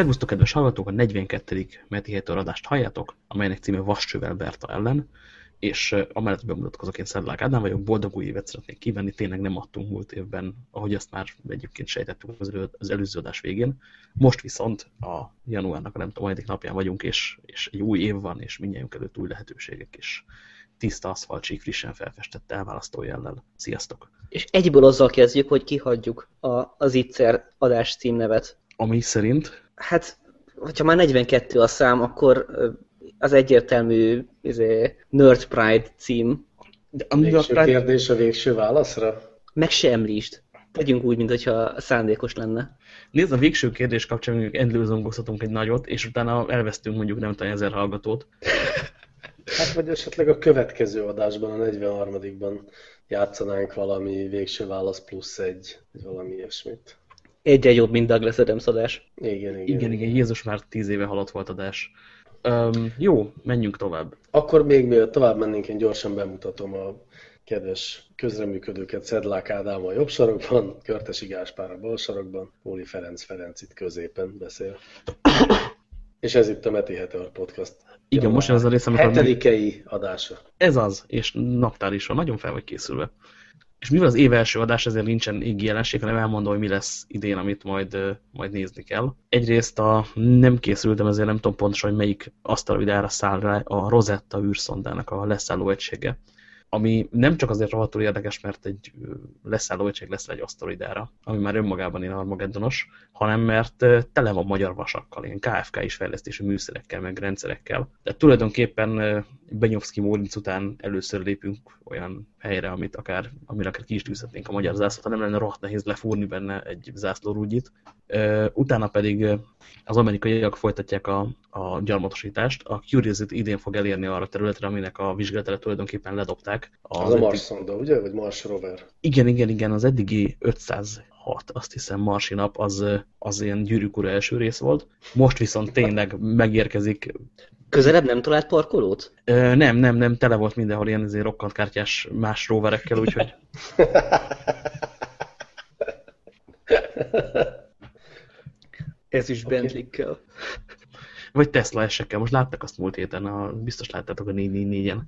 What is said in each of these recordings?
Szervusztok, kedves hallgatók! A 42. Meti Hater adást halljátok, amelynek címe Vascsővel Berta ellen, és amellett, bemutatkozok, én Szedlák Ádám vagyok, boldog új évet szeretnék kívánni, tényleg nem adtunk múlt évben, ahogy azt már egyébként sejtettük az, elő, az előző adás végén. Most viszont a januárnak a nem tudom, napján vagyunk, és, és egy új év van, és mindjárt előtt új lehetőségek is tiszta aszfaltsík frissen felfestett elválasztó jellel. Sziasztok! És egyből azzal kezdjük, hogy kihagyjuk a, az Itzer adás címnevet. Ami szerint? Hát, hogyha már 42 a szám, akkor az egyértelmű izé, Nerd Pride cím. De a végső Pride... kérdés a végső válaszra? Meg se említsd. Tegyünk úgy, mintha szándékos lenne. Nézd, a végső kérdés kapcsán mondjuk endlőzongozhatunk egy nagyot, és utána elvesztünk mondjuk nem tudom ezer hallgatót. Hát vagy esetleg a következő adásban, a 43-ban játszanánk valami végső válasz plusz egy, vagy valami ilyesmit. Egyen jobb, mint Douglas Adams adás. Igen, igen. Igen, igen, Jézus már tíz éve halott volt adás. Um, jó, menjünk tovább. Akkor még mielőtt tovább mennénk, én gyorsan bemutatom a kedves közreműködőket Szedlák Ádám a jobb sarokban, Körtesi Gáspár a bal sarokban, Móli Ferenc Ferenc itt középen beszél. És ez itt a Meti Heter Podcast. Igen, most ez a rész, amikor... Hetedikei adása. Ez az, és naptár is van, nagyon fel vagy készülve. És mivel az év első adás, ezért nincsen égi jelenség, hanem elmondom, hogy mi lesz idén, amit majd, majd nézni kell. Egyrészt a, nem készültem, ezért nem tudom pontosan, hogy melyik asztalvidára száll rá a Rosetta űrszondának a leszálló egysége ami nem csak azért rohadtul érdekes, mert egy leszálló egység lesz egy asztaloidára, ami már önmagában ilyen armageddonos, hanem mert tele van magyar vasakkal, ilyen KFK is fejlesztési műszerekkel, meg rendszerekkel. De tulajdonképpen Benyovszki Mórinc után először lépünk olyan helyre, amit akár, amire akár ki is tűzhetnénk a magyar zászlót, nem lenne rohadt nehéz lefúrni benne egy zászlórúgyit. Utána pedig az amerikaiak folytatják a, a gyarmatosítást. A Curiosity idén fog elérni arra a területre, aminek a vizsgálatára tulajdonképpen ledobták. Az, az a Mars szonda, ugye? Vagy Mars rover? Igen, igen, igen. Az eddigi 506, azt hiszem, Marsi nap, az, az ilyen gyűrűk ura első rész volt. Most viszont tényleg megérkezik Közelebb nem talált parkolót? Ö, nem, nem, nem, tele volt mindenhol ilyen azért rokkant kártyás más roverekkel, úgyhogy... Ez is okay. Bentley-kkel. Vagy Tesla esekkel. Most láttak azt múlt héten, a, biztos láttátok a 444-en.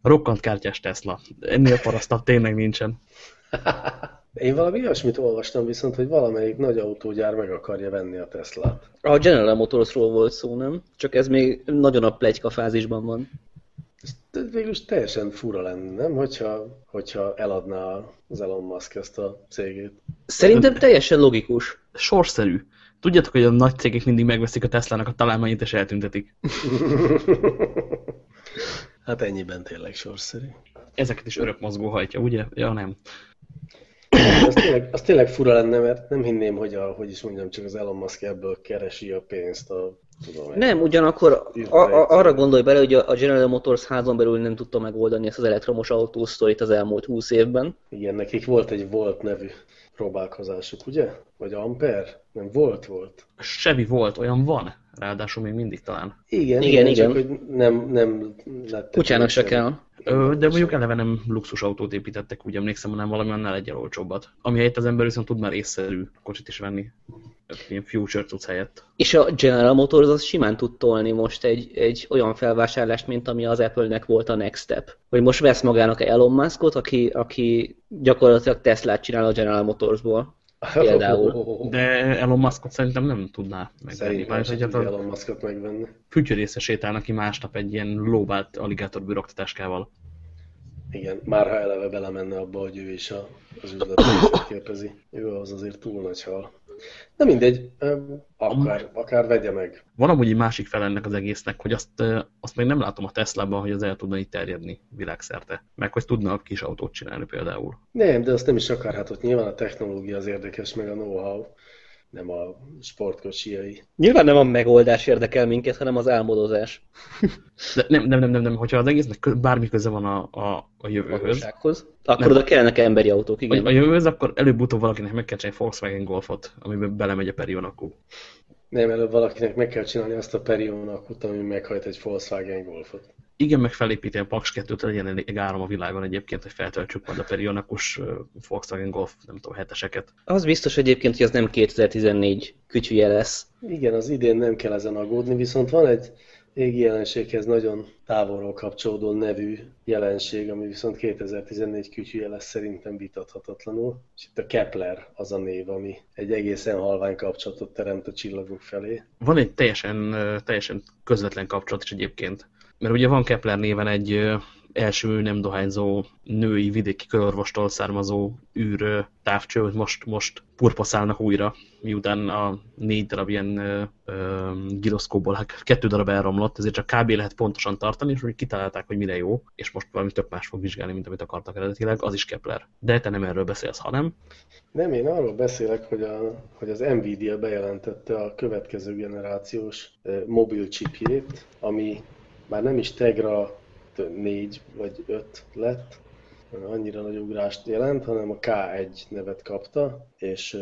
A rokkant kártyás Tesla. Ennél parasztabb tényleg nincsen. Én valami olyasmit olvastam viszont, hogy valamelyik nagy autógyár meg akarja venni a Teslát. A General Motorsról volt szó, nem? Csak ez még nagyon a plegyka fázisban van. Ez végülis teljesen fura lenne, nem? Hogyha, hogyha eladná az Elon Musk ezt a cégét. Szerintem teljesen logikus. Sorszerű. Tudjátok, hogy a nagy cégek mindig megveszik a Teslának a találmányait és eltüntetik. hát ennyiben tényleg sorszerű. Ezeket is örök mozgó hajtja, ugye? Ja, nem. Az tényleg, az tényleg fura lenne, mert nem hinném, hogy, a, hogy is mondjam, csak az Elon Musk ebből keresi a pénzt a Tudom, nem, ugyanakkor a, a, arra gondolj bele, hogy a General Motors házon belül nem tudta megoldani ezt az elektromos autósztorit az elmúlt húsz évben. Igen, nekik volt egy Volt nevű próbálkozásuk, ugye? Vagy Ampere? Nem, volt, volt. Sevi volt, olyan van, ráadásul még mindig talán. Igen, igen, igen. Csak, hogy nem, nem lett. Kutyának se kell. Ö, de mondjuk eleve nem luxusautót építettek, úgy emlékszem, hanem valami annál egyel olcsóbbat. Ami helyett az ember viszont tud már észszerű kocsit is venni. Ilyen future tudsz helyett. És a General Motors az simán tud tolni most egy, egy olyan felvásárlást, mint ami az Apple-nek volt a Next Step. Hogy most vesz magának Elon Muskot, aki, aki gyakorlatilag Teslát csinál a General Motorsból. Például. De Elon Muskot szerintem nem tudná megvenni. Szerintem sem Elon Muskot megvenni. Fütyörésze sétálnak ki másnap egy ilyen lóbált aligátor büroktatáskával. Igen, már ha eleve belemenne abba, hogy ő is a, az üzletben képezi. Ő az azért túl nagy hal. De mindegy, akár, akár vegye meg. Van amúgy egy másik fel ennek az egésznek, hogy azt, azt még nem látom a Tesla-ban, hogy az el tudna így terjedni világszerte. Meg hogy tudna a kis autót csinálni például. Nem, de azt nem is akar, hát ott nyilván a technológia az érdekes, meg a know-how nem a sportkocsiai. Nyilván nem a megoldás érdekel minket, hanem az álmodozás. De nem, nem, nem, nem, nem, hogyha az egésznek bármi köze van a, a, a jövőhöz. Akkor nem. oda kellene emberi autók, igen. A jövőhöz, akkor előbb-utóbb valakinek meg kell csinálni Volkswagen Golfot, amiben belemegy a Perion akku. Nem, előbb valakinek meg kell csinálni azt a Perion akut, ami meghajt egy Volkswagen Golfot. Igen, meg felépíti a Paks 2-t, legyen egy áram a világon egyébként, hogy feltöltsük majd a perionikus Volkswagen Golf, nem tudom, heteseket. Az biztos egyébként, hogy az nem 2014 kütyüje lesz. Igen, az idén nem kell ezen aggódni, viszont van egy égi jelenséghez nagyon távolról kapcsolódó nevű jelenség, ami viszont 2014 kütyüje lesz szerintem vitathatatlanul. És itt a Kepler az a név, ami egy egészen halvány kapcsolatot teremt a csillagok felé. Van egy teljesen, teljesen közvetlen kapcsolat is egyébként. Mert ugye van Kepler néven egy első nem dohányzó női vidéki körorvostól származó űr távcső, hogy most, most purpaszálnak újra, miután a négy darab ilyen ö, giroszkóból hát kettő darab elromlott, ezért csak kb. lehet pontosan tartani, és úgy kitalálták, hogy mire jó, és most valami tök más fog vizsgálni, mint amit akartak eredetileg, az is Kepler. De te nem erről beszélsz, hanem... Nem, én arról beszélek, hogy, a, hogy az Nvidia bejelentette a következő generációs mobil chipjét, ami már nem is Tegra négy vagy öt lett, annyira nagy ugrást jelent, hanem a K1 nevet kapta, és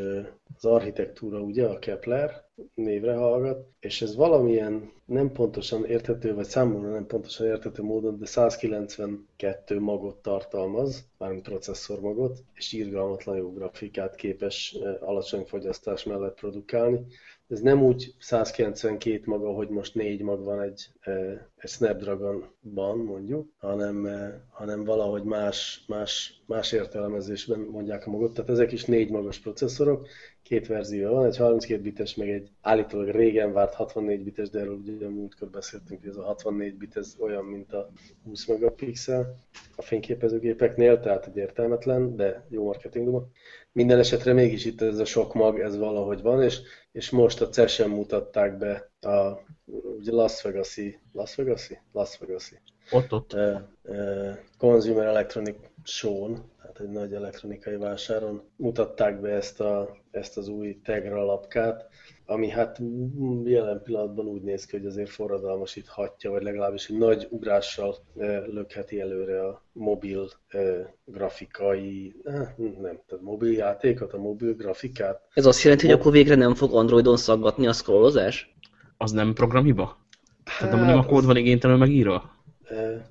az architektúra ugye a Kepler névre hallgat, és ez valamilyen nem pontosan érthető, vagy számomra nem pontosan érthető módon, de 192 magot tartalmaz, mármint processzor magot, és irgalmatlan jó grafikát képes alacsony fogyasztás mellett produkálni, ez nem úgy 192 maga, hogy most négy mag van egy, egy Snapdragon-ban mondjuk, hanem, hanem valahogy más, más, más értelmezésben mondják a magot. Tehát ezek is négy magas processzorok, két verzió van, egy 32 bites, meg egy állítólag régen várt 64 bites, de erről ugye múltkor beszéltünk, hogy ez a 64 bit ez olyan, mint a 20 megapixel a fényképezőgépeknél, tehát egy értelmetlen, de jó marketing duma. Minden esetre mégis itt ez a sok mag, ez valahogy van, és, és most a CES-en mutatták be a ugye Las Vegas-i, Las Vegas-i? Las Vegas-i. Ott, ott. Uh, uh, Consumer Electronic Show-n, tehát egy nagy elektronikai vásáron mutatták be ezt, a, ezt az új Tegra lapkát, ami hát jelen pillanatban úgy néz ki, hogy azért forradalmasíthatja, vagy legalábbis egy nagy ugrással lökheti előre a mobil grafikai, nem, tehát mobil játékot, a mobil grafikát. Ez azt jelenti, hogy akkor végre nem fog Androidon szaggatni a scrollozás? Az nem programhiba? Hát, Tehát nem a kód van igénytelenül megírva?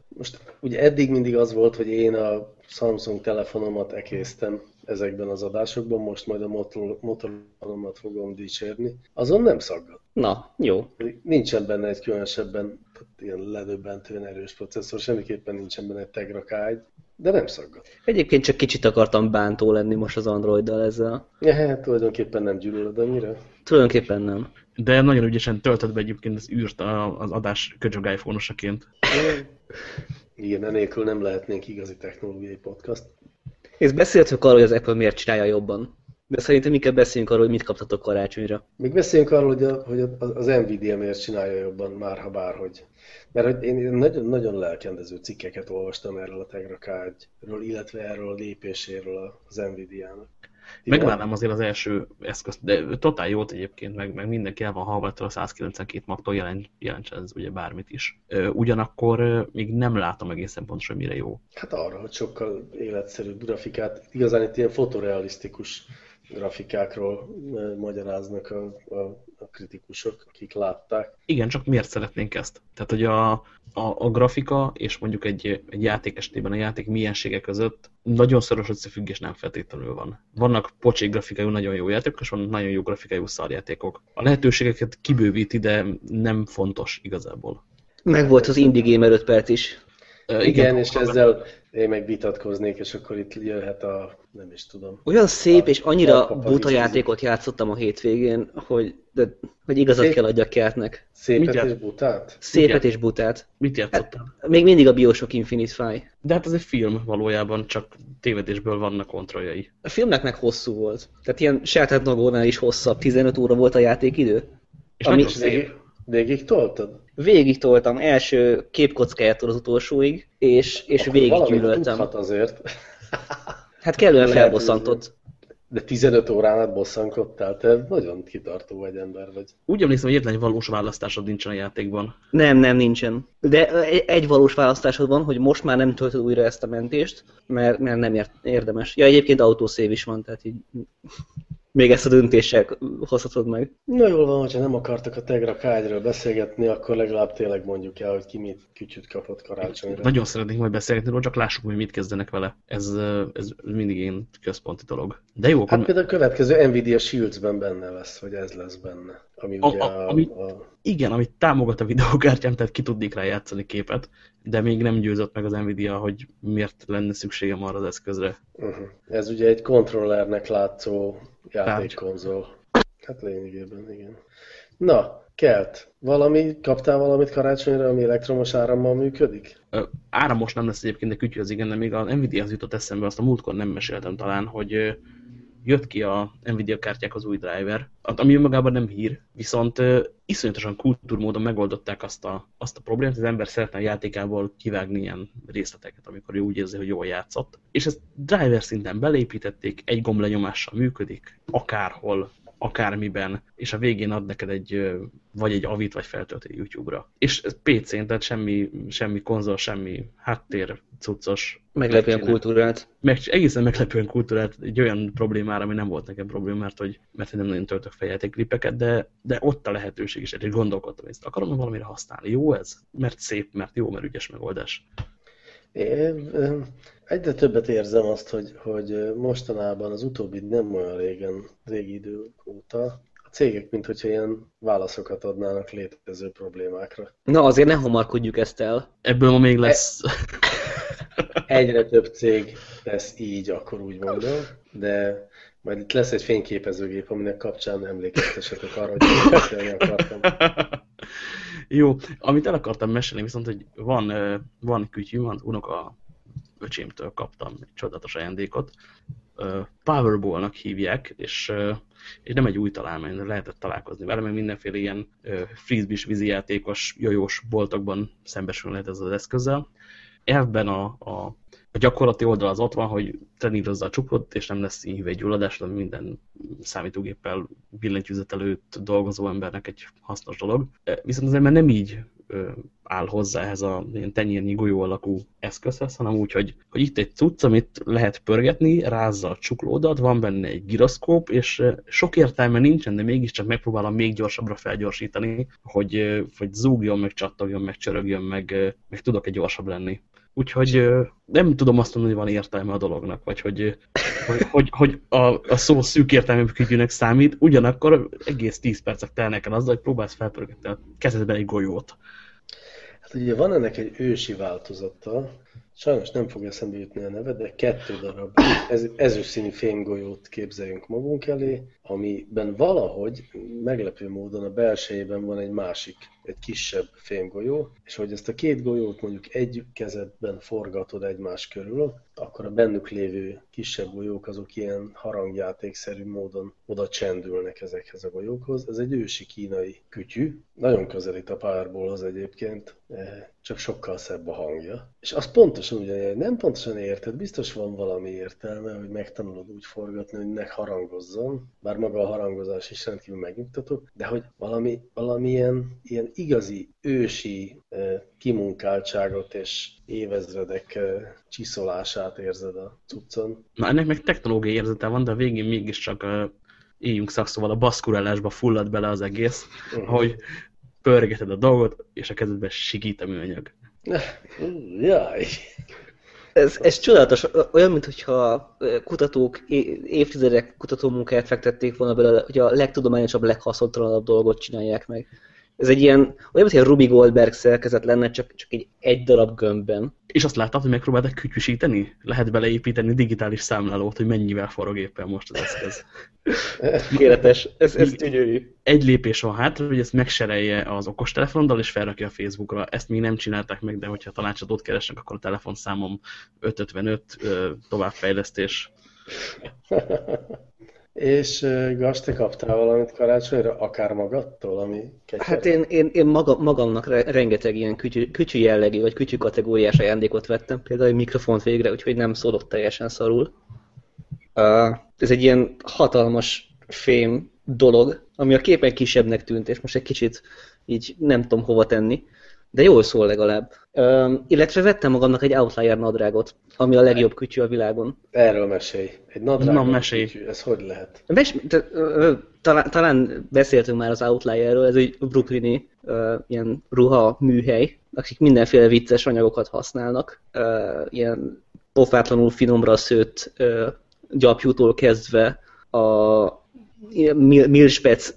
Most ugye eddig mindig az volt, hogy én a Samsung telefonomat ekésztem ezekben az adásokban, most majd a Motorola-omat fogom dicsérni. Azon nem szaggat. Na, jó. Nincsen benne egy különösebben ilyen ledöbbentően erős processzor, semmiképpen nincsen benne egy Tegra K1, de nem szaggat. Egyébként csak kicsit akartam bántó lenni most az Androiddal ezzel. Ja, hát tulajdonképpen nem gyűlölöd annyira. Tulajdonképpen nem. De nagyon ügyesen töltött be egyébként az űrt az adás köcsög iPhone-osaként. Igen, enélkül nem lehetnénk igazi technológiai podcast. És beszéltük arról, hogy az Apple miért csinálja jobban. De szerintem inkább beszéljünk arról, hogy mit kaptatok karácsonyra. Még beszéljünk arról, hogy, a, hogy az Nvidia miért csinálja jobban, már ha bárhogy. Mert hogy én nagyon, nagyon lelkendező cikkeket olvastam erről a Tegra K1-ről, illetve erről a lépéséről az Nvidia-nak. Megvárnám azért az első eszközt, de totál jót egyébként, meg, meg mindenki el van hallgatva a 192 magtól jelent, jelentsen ez ugye bármit is. Ugyanakkor még nem látom egészen pontosan, mire jó. Hát arra, hogy sokkal életszerűbb grafikát, igazán itt ilyen fotorealisztikus grafikákról magyaráznak a, a, a kritikusok, akik látták. Igen, csak miért szeretnénk ezt? Tehát, hogy a, a, a grafika és mondjuk egy, egy játék esetében a játék miensége között nagyon szoros összefüggés nem feltétlenül van. Vannak pocsék grafikájú nagyon jó játékok, és vannak nagyon jó grafikájú szarjátékok. A lehetőségeket kibővíti, de nem fontos igazából. Meg volt az Indie Gamer 5 perc is. Uh, igen, igen, és ezzel én meg vitatkoznék, és akkor itt jöhet a, nem is tudom. Olyan szép a, és annyira buta játékot játszottam a hétvégén, hogy, de, hogy igazat Szép, kell adjak kertnek. Szépet Mit és butát? Szépet és butát. Mit játszottál? Hát, még mindig a Bioshock Infinite Fire. De hát ez egy film valójában, csak tévedésből vannak kontrolljai. A filmnek meg hosszú volt. Tehát ilyen Sheltered Nagónál is hosszabb, 15 óra volt a játékidő. És ami szép. Végig toltad? Végig toltam, első képkockájától az utolsóig, és, és végig gyűlöltem. azért. Hát kellően felbosszantott. De 15 órán át bosszankodtál, te nagyon kitartó vagy ember vagy. Úgy emlékszem, hogy egyetlen valós választásod nincsen a játékban. Nem, nem, nincsen. De egy valós választásod van, hogy most már nem töltöd újra ezt a mentést, mert, mert nem érdemes. Ja, egyébként autószév is van, tehát így még ezt a döntéssel hozhatod meg. Na jól van, hogyha nem akartak a Tegra K1-ről beszélgetni, akkor legalább tényleg mondjuk el, hogy ki mit kütyüt kapott karácsonyra. Nagyon szeretnék majd beszélgetni róla, csak lássuk, hogy mit kezdenek vele. Ez, ez mindig én központi dolog. De jó, Hát akkor... például a következő Nvidia Shields-ben benne lesz, hogy ez lesz benne. Ami A- ugye a- a, ami- a, Igen, amit támogat a videókártyám, tehát ki tudnék rá játszani képet, de még nem győzött meg az Nvidia, hogy miért lenne szükségem arra az eszközre. uh-huh. Ez ugye egy kontrollernek látszó játékkonzol. Hát lényegében, igen. Na, Kelt, valami, kaptál valamit karácsonyra, ami elektromos árammal működik? Ö, Áramos nem lesz egyébként, de kütyű az igen, de még a Nvidia-hoz jutott eszembe, azt a múltkor nem meséltem talán, hogy jött ki a Nvidia kártyák az új driver, ami önmagában nem hír, viszont iszonyatosan kultúrmódon megoldották azt a, azt a problémát, az ember szeretne a játékából kivágni ilyen részleteket, amikor úgy érzi, hogy jól játszott. És ezt driver szinten belépítették, egy gomblenyomással működik, akárhol, akármiben, és a végén ad neked egy, vagy egy avit, vagy feltölti YouTube-ra. És ez PC-n, tehát semmi, semmi konzol, semmi háttér, cuccos. Meglepően megcsinál- kultúrált. meg, egészen meglepően kultúrált egy olyan problémára, ami nem volt nekem probléma, mert hogy, mert hogy nem nagyon töltök fel játékklipeket, de, de ott a lehetőség is, egy gondolkodtam, hogy ezt akarom valamire használni. Jó ez? Mert szép, mert jó, mert ügyes megoldás. Ö, egyre többet érzem azt, hogy, hogy mostanában az utóbbi nem olyan régen, régi idők óta, a cégek, mint hogyha ilyen válaszokat adnának létező problémákra. Na azért ne hamarkodjuk ezt el. Ebből ma még lesz... Egyre több cég tesz így, akkor úgy mondom, de majd itt lesz egy fényképezőgép, aminek kapcsán emlékeztesetek arra, hogy beszélni akartam. Jó, amit el akartam mesélni, viszont, hogy van, van kütyű, az unoka öcsémtől kaptam egy csodálatos ajándékot. Powerball-nak hívják, és, és nem egy új találmány, de lehetett találkozni vele, mert mindenféle ilyen ö, frisbee vízijátékos, jojós boltokban szembesülni lehet ezzel az eszközzel. Elvben a, a, a gyakorlati oldal az ott van, hogy trenírozza a csupot, és nem lesz gyulladás, ami minden számítógéppel billentyűzet előtt dolgozó embernek egy hasznos dolog. Viszont az ember nem így áll hozzá ehhez a ilyen tenyérnyi golyó alakú eszközhez, hanem úgy, hogy, hogy itt egy cucc, amit lehet pörgetni, rázza a csuklódat, van benne egy giroszkóp, és sok értelme nincsen, de mégiscsak megpróbálom még gyorsabbra felgyorsítani, hogy, hogy zúgjon, meg csattogjon, meg csörögjön, meg, meg tudok egy gyorsabb lenni. Úgyhogy nem tudom azt mondani, hogy van értelme a dolognak, vagy hogy, hogy, hogy, hogy a, a szó szűk értelmű kütyűnek számít, ugyanakkor egész 10 percek telnek el azzal, hogy próbálsz felpörgetni a kezedben egy golyót. Hát ugye van ennek egy ősi változata, sajnos nem fog eszembe jutni a neve, de kettő darab ez, ezüstszínű fémgolyót képzeljünk magunk elé, amiben valahogy meglepő módon a belsejében van egy másik, egy kisebb fémgolyó, és hogy ezt a két golyót mondjuk egy kezedben forgatod egymás körül, akkor a bennük lévő kisebb golyók azok ilyen harangjátékszerű módon oda csendülnek ezekhez a golyókhoz. Ez egy ősi kínai kütyű, nagyon közelít a Powerballhoz egyébként, eh, csak sokkal szebb a hangja. És az pontosan ugyanilyen, nem pontosan érted, biztos van valami értelme, hogy megtanulod úgy forgatni, hogy ne harangozzon, bár maga a harangozás is rendkívül megnyugtató, de hogy valami, valamilyen ilyen igazi ősi kimunkáltságot és évezredek csiszolását érzed a cuccon. Na ennek meg technológiai érzete van, de a végén mégiscsak uh, éljünk szakszóval a baszkurálásba fullad bele az egész, Uh-huh. hogy pörgeted a dolgot, és a kezedben sikít a műanyag. Jaj! Ez, ez csodálatos, olyan, mintha kutatók évtizedek kutatómunkáját fektették volna bele, hogy a legtudományosabb, leghaszontalanabb dolgot csinálják meg. Ez egy ilyen, olyan, mintha egy Ruby Goldberg szerkezet lenne, csak, csak egy, egy darab gömbben. És azt láttad, hogy megpróbáltak kütyüsíteni? Lehet beleépíteni digitális számlálót, hogy mennyivel forog éppen most az eszköz. Tökéletes, ez, ez gyönyörű. Egy lépés van hátra, hogy ezt megserelje az okostelefonnal, és felrakja a Facebookra. Ezt még nem csinálták meg, de hogyha tanácsadót keresnek, akkor a telefonszámom 555 ö, továbbfejlesztés. És Gas, te kaptál valamit karácsonyra, akár magadtól, ami ketyeg? Hát én, én, én maga, magamnak re- rengeteg ilyen kütyű, kütyű jellegű, vagy kütyű kategóriás ajándékot vettem, például egy mikrofont végre, úgyhogy nem szólok teljesen szarul. Ez egy ilyen hatalmas fém dolog, ami a képen kisebbnek tűnt, és most egy kicsit így nem tudom hova tenni. De jól szól legalább. Ö, illetve vettem magamnak egy Outlier nadrágot, ami a legjobb kütyű a világon. Erről mesélj. Egy nadrág. Na, mesélj. kütyű, Ez hogy lehet? Mes, te, ö, talán, talán beszéltünk már az Outlierről, ez egy brooklyni ö, ilyen ruha műhely, akik mindenféle vicces anyagokat használnak, ö, ilyen pofátlanul finomra szőtt ö, gyapjútól kezdve a milspec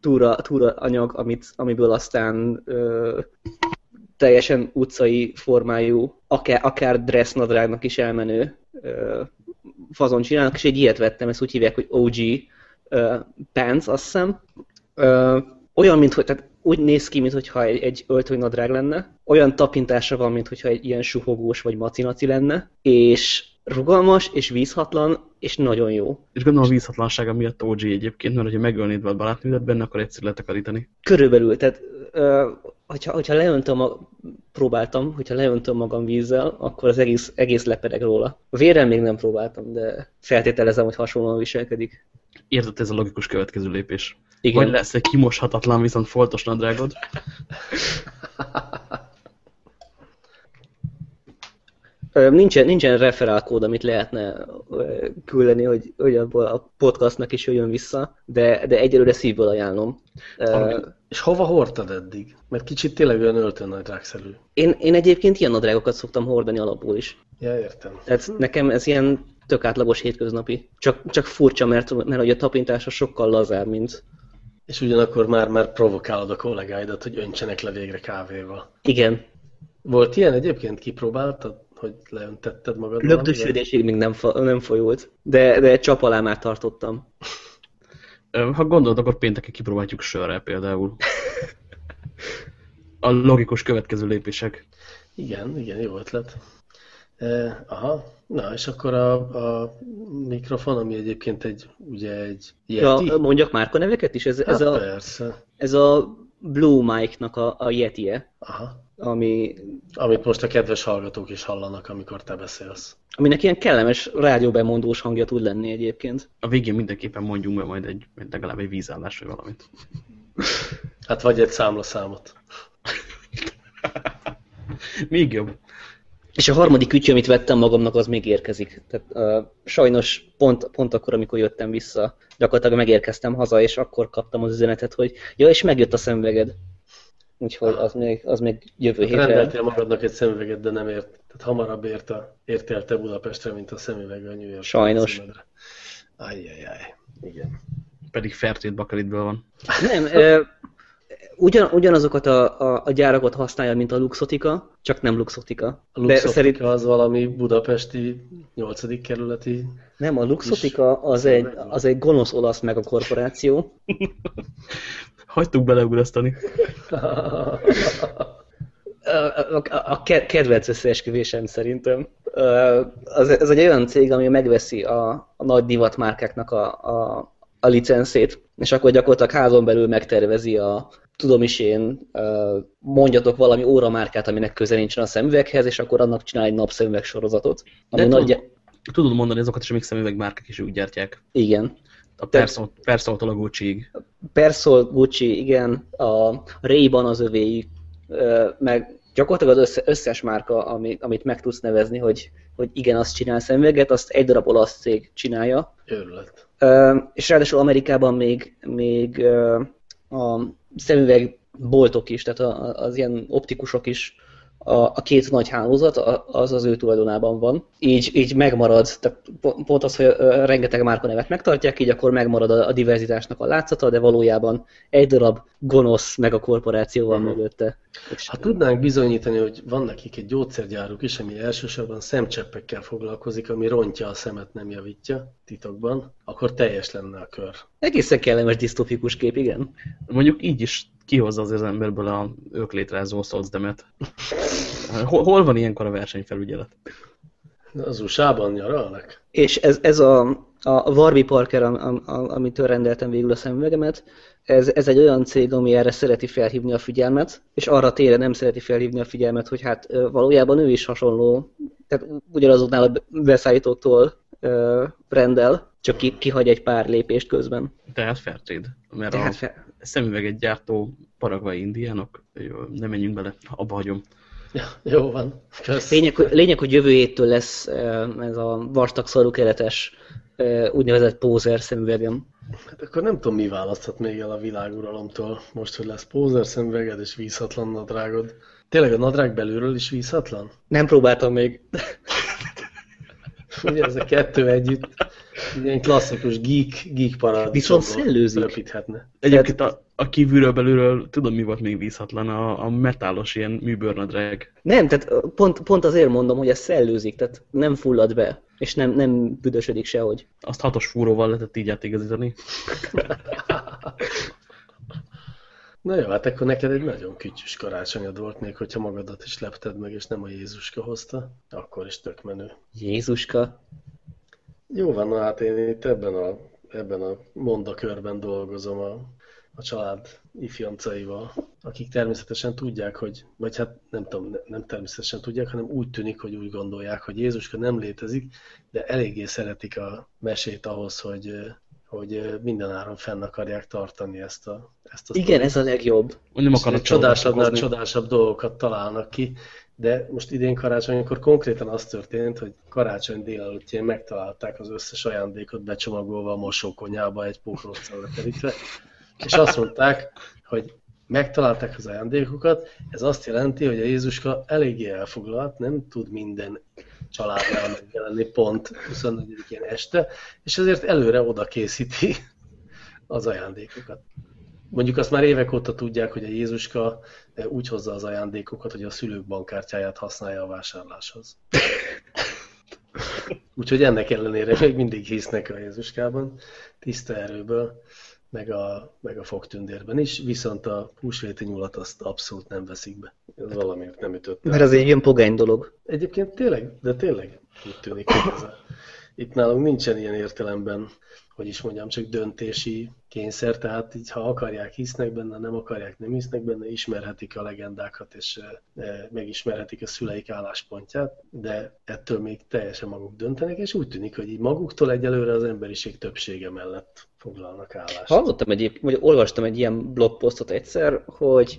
túra, túra anyag, amit, amiből aztán ö, teljesen utcai formájú, akár, akár dressnadrágnak is elmenő ö, fazon csinálnak, és egy ilyet vettem, ezt úgy hívják, hogy OG ö, pants, azt hiszem. Ö, olyan, mint hogy, tehát úgy néz ki, mintha egy, egy öltönynadrág lenne, olyan tapintása van, mintha egy ilyen suhogós vagy macinaci lenne, és rugalmas, és vízhatlan, és nagyon jó. És gondolom a vízhatlansága miatt OG egyébként, mert ha megölnéd a barátnődet benne, akkor egyszerű letakarítani. Körülbelül, tehát ö, hogyha, hogyha leöntöm, a, próbáltam, hogyha leöntöm magam vízzel, akkor az egész, egész lepedek róla. A vérrel még nem próbáltam, de feltételezem, hogy hasonlóan viselkedik. Érted, ez a logikus következő lépés. Igen. Vagy lesz egy kimoshatatlan, viszont foltos nadrágod. Ö, Nincsen, nincsen referálkód, amit lehetne küldeni, hogy, hogy abból a podcastnak is jöjjön vissza, de, de egyelőre szívből ajánlom. Ami- És hova hordtad eddig? Mert kicsit tényleg olyan öltőnadrágszerű. Én, én egyébként ilyen nadrágokat szoktam hordani alapból is. Ja, értem. Tehát nekem ez ilyen tök átlagos hétköznapi. Csak, csak furcsa, mert, mert hogy a tapintása sokkal lazább, mint... És ugyanakkor már, már provokálod a kollégáidat, hogy öntsenek le végre kávéval. Igen, Volt ilyen egyébként? Kipróbáltad, hogy leöntetted magad? lögdösödésig még nem, nem folyult, de, de csap alá már tartottam. Ha gondolod, akkor pénteken kipróbáljuk sörrel például. A logikus következő lépések. Igen, igen, jó ötlet. Eh, aha, na és akkor a, a mikrofon, ami egyébként egy, ugye egy Yeti. Ja, mondjak márkaneveket is? Ez, ez, hát a, persze. ez a Blue Mike-nak a, a Yeti-e, Aha. ami, Amit most a kedves hallgatók is hallanak, amikor te beszélsz. aminek ilyen kellemes rádióbemondós hangja tud lenni egyébként. A végén mindenképpen mondjunk be majd egy, egy legalább egy vízállás vagy valamit. Hát vagy egy számlaszámot. Még jobb. És a harmadik kütyű, amit vettem magamnak, az még érkezik. Tehát, uh, sajnos pont, pont akkor, amikor jöttem vissza, gyakorlatilag megérkeztem haza, és akkor kaptam az üzenetet, hogy ja, és megjött a szemüveged. Úgyhogy az még, az még jövő Hát hétre. rendeltél magadnak egy szemüveget, de nem ért. Tehát hamarabb ért a, értél te Budapestre, mint a szemüveg a New York Sajnos. Ajjajjaj. Igen. Pedig Fairtrade bakelitből van. Nem, ugyan, ugyanazokat a, a, a gyárakat használja, mint a Luxotica, csak nem Luxotica. A De Luxottica szerint, az valami budapesti 8. kerületi... nem, a Luxotica az egy, az egy gonosz olasz meg a korporáció. Hagytuk beleugrasztani. A, a, a ke- kedvenc összeesküvésem szerintem. Az, ez egy olyan cég, ami megveszi a, a nagy divatmárkáknak a, a, a licenszét, és akkor gyakorlatilag házon belül megtervezi a tudom is én, mondjatok valami óramárkát, aminek köze nincsen a szemüveghez, és akkor annak csinál egy napszemüveg sorozatot. Ami De nagy... tudom, tudod mondani azokat is, amik szemüvegmárkák is úgy gyártják. Igen. A Persol- Persoltól a Gucci-ig. Persol, Gucci, igen, a Ray-Ban az övéi, meg gyakorlatilag az össze, összes márka, ami, amit meg tudsz nevezni, hogy, hogy igen, azt csinál szemüveget, azt egy darab olasz cég csinálja. Őrület. És ráadásul Amerikában még, még a szemüvegboltok is, tehát az ilyen optikusok is, a, a két nagy hálózat, az az ő tulajdonában van. Így, így megmarad, tehát po- pont az, hogy rengeteg márkanevet megtartják, így akkor megmarad a, a diverzitásnak a látszata, de valójában egy darab gonosz meg a korporáció van mögötte. És Ha tudnánk bizonyítani, hogy van nekik egy gyógyszergyáruk is, ami elsősorban szemcseppekkel foglalkozik, ami rontja a szemet, nem javítja titokban, akkor teljes lenne a kör. egészen kellemes disztopikus kép, igen. Mondjuk így is kihozza az emberből a őklétrázó szocdemet. Hol, hol van ilyenkor a versenyfelügyelet? Az USA-ban nyaralnak? És ez, ez a, a Warby Parker, am, am, am- amitől rendeltem végül a szemüvegemet, ez, ez egy olyan cég, ami erre szereti felhívni a figyelmet, és arra tére nem szereti felhívni a figyelmet, hogy hát valójában ő is hasonló, tehát ugyanazoknál a beszállítóktól ö, rendel, csak ki, kihagy egy pár lépést közben. Tehát Fairtrade. Mert Tehát a fel, szemüveget gyártó paragvai indiánok. Jó, nem menjünk bele, abba hagyom. Ja, jó van. Kösz. Lényeg, hogy- lényeg, hogy jövő héttől lesz eh, ez a vastagszarú keretes eh, úgynevezett pózer szemüvegem. Hát akkor nem tudom, mi választhat még el a világuralomtól, most, hogy lesz pózer szemüveged és vízhatlan nadrágod. Tényleg a nadrág belülről is vízhatlan? Nem próbáltam még. Ugye ez a kettő együtt ilyen klasszikus geek, geek paradicsom. Viszont szellőzik. Röpíthetne. Egyébként a, a kívülről belülről, tudom mi volt még vízhatlan, a, a metálos ilyen műbőrnadrág. Nem, tehát pont, pont azért mondom, hogy ez szellőzik, tehát nem fullad be, és nem, nem büdösödik sehogy. Azt hatos fúróval lehetett így átigazítani. Na jó, hát akkor neked egy nagyon kütyűs karácsonyod volt, még hogyha magadat is lepted meg, és nem a Jézuska hozta, akkor is tök menő. Jézuska. Jó van, na hát én itt ebben a, ebben a mondakörben dolgozom a, a család ifjancaival, akik természetesen tudják, hogy, vagy hát nem tudom, ne- nem természetesen tudják, hanem úgy tűnik, hogy úgy gondolják, hogy Jézuska nem létezik, de eléggé szeretik a mesét ahhoz, hogy, hogy mindenáron fenn akarják tartani ezt a, ezt a Igen, ez a legjobb. Nem akarnak csodásabbnál csodásabb dolgokat találnak ki, de most idén karácsonykor konkrétan az történt, hogy karácsony délelőttjén megtalálták az összes ajándékot becsomagolva a mosókonyába egy pókhózcal leterítve, és azt mondták, hogy megtalálták az ajándékokat, ez azt jelenti, hogy a Jézuska eléggé elfoglalt, nem tud minden családnál megjelenni pont 24-én este, és ezért előre oda készíti az ajándékokat. Mondjuk azt már évek óta tudják, hogy a Jézuska eh, úgy hozza az ajándékokat, hogy a szülők bankkártyáját használja a vásárláshoz. Úgyhogy ennek ellenére még mindig hisznek a Jézuskában, tiszta erőből, meg a, meg a fogtündérben is, viszont a húsvéti nyulat azt abszolút nem veszik be. Ez valamiért nem ütött el. Mert az egy ilyen pogány dolog. Egyébként tényleg, de tényleg úgy tűnik, hogy ez a, itt nálunk nincsen ilyen értelemben, hogy is mondjam, csak döntési kényszer, tehát így ha akarják, hisznek benne, nem akarják, nem hisznek benne, ismerhetik a legendákat, és e, e, megismerhetik a szüleik álláspontját, de ettől még teljesen maguk döntenek, és úgy tűnik, hogy így maguktól egyelőre az emberiség többsége mellett foglalnak állást. Hallottam egyéb, vagy olvastam egy ilyen blogposztot egyszer, hogy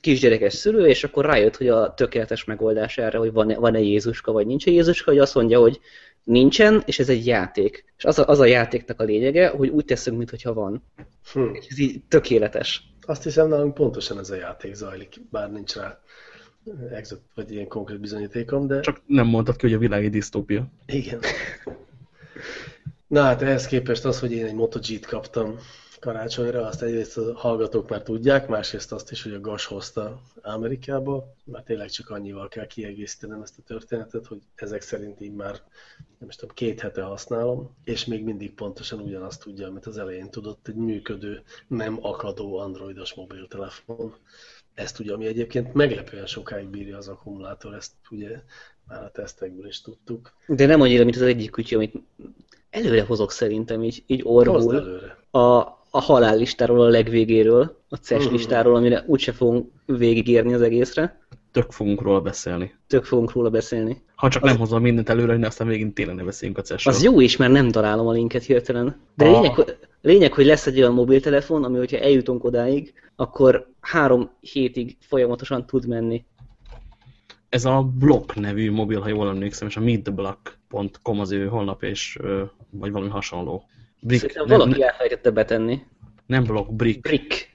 kisgyerekes szülő, és akkor rájött, hogy a tökéletes megoldás erre, hogy van-e, van-e Jézuska, vagy nincs Jézuska, hogy azt mondja, hogy nincsen, és ez egy játék. És az a, az a játéknak a lényege, hogy úgy teszünk, mintha van. Hm. És ez így tökéletes. Azt hiszem, nálunk pontosan ez a játék zajlik, bár nincs rá exot, vagy ilyen konkrét bizonyítékom, de Csak nem mondtad ki, hogy a világ egy disztópia. Igen. Na hát ehhez képest az, hogy én egy Moto G-t kaptam karácsonyra, azt egyrészt a hallgatók már tudják, másrészt azt is, hogy a Gas hozta Amerikába, már tényleg csak annyival kell kiegészítenem ezt a történetet, hogy ezek szerint így már nem is tudom, két hete használom, és még mindig pontosan ugyanazt tudja, amit az elején tudott, egy működő, nem akadó androidos mobiltelefon. Ezt ugye, ami egyébként meglepően sokáig bírja az akkumulátor, ezt ugye már a tesztekből is tudtuk. De nem annyira, mint az egyik kutya, amit előre hozok szerintem, így, így Hozd orvul előre. a, a halállistáról a legvégéről, a CES Mhm. listáról, amire úgyse fogunk végigérni az egészre. Tök fogunk róla beszélni. Tök fogunk róla beszélni. Ha csak nem hozom mindent előre, hogy aztán végén tényleg ne beszéljünk a ces Az jó is, mert nem találom a linket hirtelen. De Ah. lényeg, lényeg, hogy lesz egy olyan mobiltelefon, ami, hogyha eljutunk odáig, akkor három hétig folyamatosan tud menni. Ez a Block nevű mobil, ha jól emlékszem, és a meettheblock.com az ő honlap, és, vagy valami hasonló. Brick, Szerintem nem, valaki nem, elfelejtette betenni. nem Block, Brick. Brick.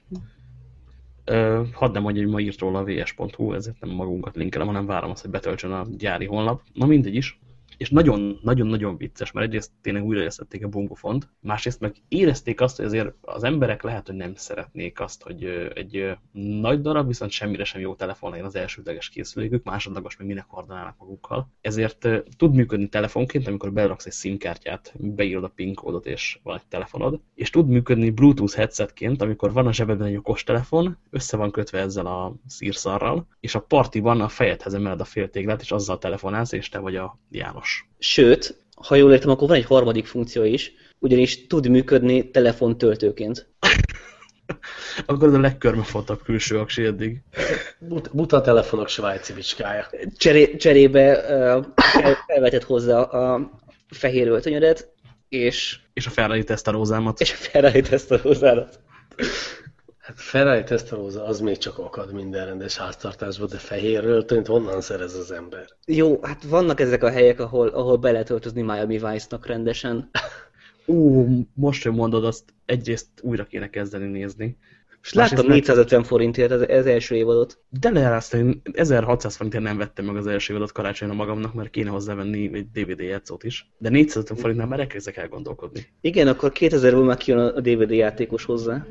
Ö, hadd nem mondja, hogy ma írt róla a vs.hu, ezért nem magunkat linkelem, hanem várom azt, hogy betöltsön a gyári honlap. Na mindegy is. És nagyon-nagyon-nagyon vicces, mert egyrészt tényleg újraélesztették a bongofont, másrészt meg érezték azt, hogy azért az emberek lehet, hogy nem szeretnék azt, hogy egy nagy darab, viszont semmire sem jó telefon legyen az elsődleges készülékük, másodlagos meg minek hordalálnak magukkal. Ezért tud működni telefonként, amikor beraksz egy SIM kártyát, beírod a PIN kódot és van egy telefonod, és tud működni Bluetooth headsetként, amikor van a zsebedben egy okos telefon, össze van kötve ezzel a szírszarral, és a partiban a fejedhez emeled a féltéglát, és azzal telefonálsz, és te vagy a János. Sőt, ha jól értem, akkor van egy harmadik funkció is, ugyanis tud működni telefontöltőként. Akkor ez a legkörmefottabb külső aksi eddig. But, buta telefonok svájci bicskája. Cseré, cserébe uh, felvetett hozzá a fehér öltönyödet, és, És a Ferrari tesztarózámat. és a hozzárat. Hát Ferrari Testarossa az még csak akad minden rendes háztartásba, de fehérről tönt honnan szerez az ember? Jó, hát vannak ezek a helyek, ahol, ahol be lehet öltözni Miami Vice-nak rendesen. Ú, most, hogy mondod, azt egyrészt újra kéne kezdeni nézni. És láttam 450 forintért az, az első évadot. De lejárászta, én 1600 forintért nem vettem meg az első évadot karácsonyra magamnak, mert kéne hozzávenni egy DVD játszót is. De 450 forintnál már elkezdek elgondolkodni. Igen, akkor 2000-ből már kijön a DVD játékos hozzá.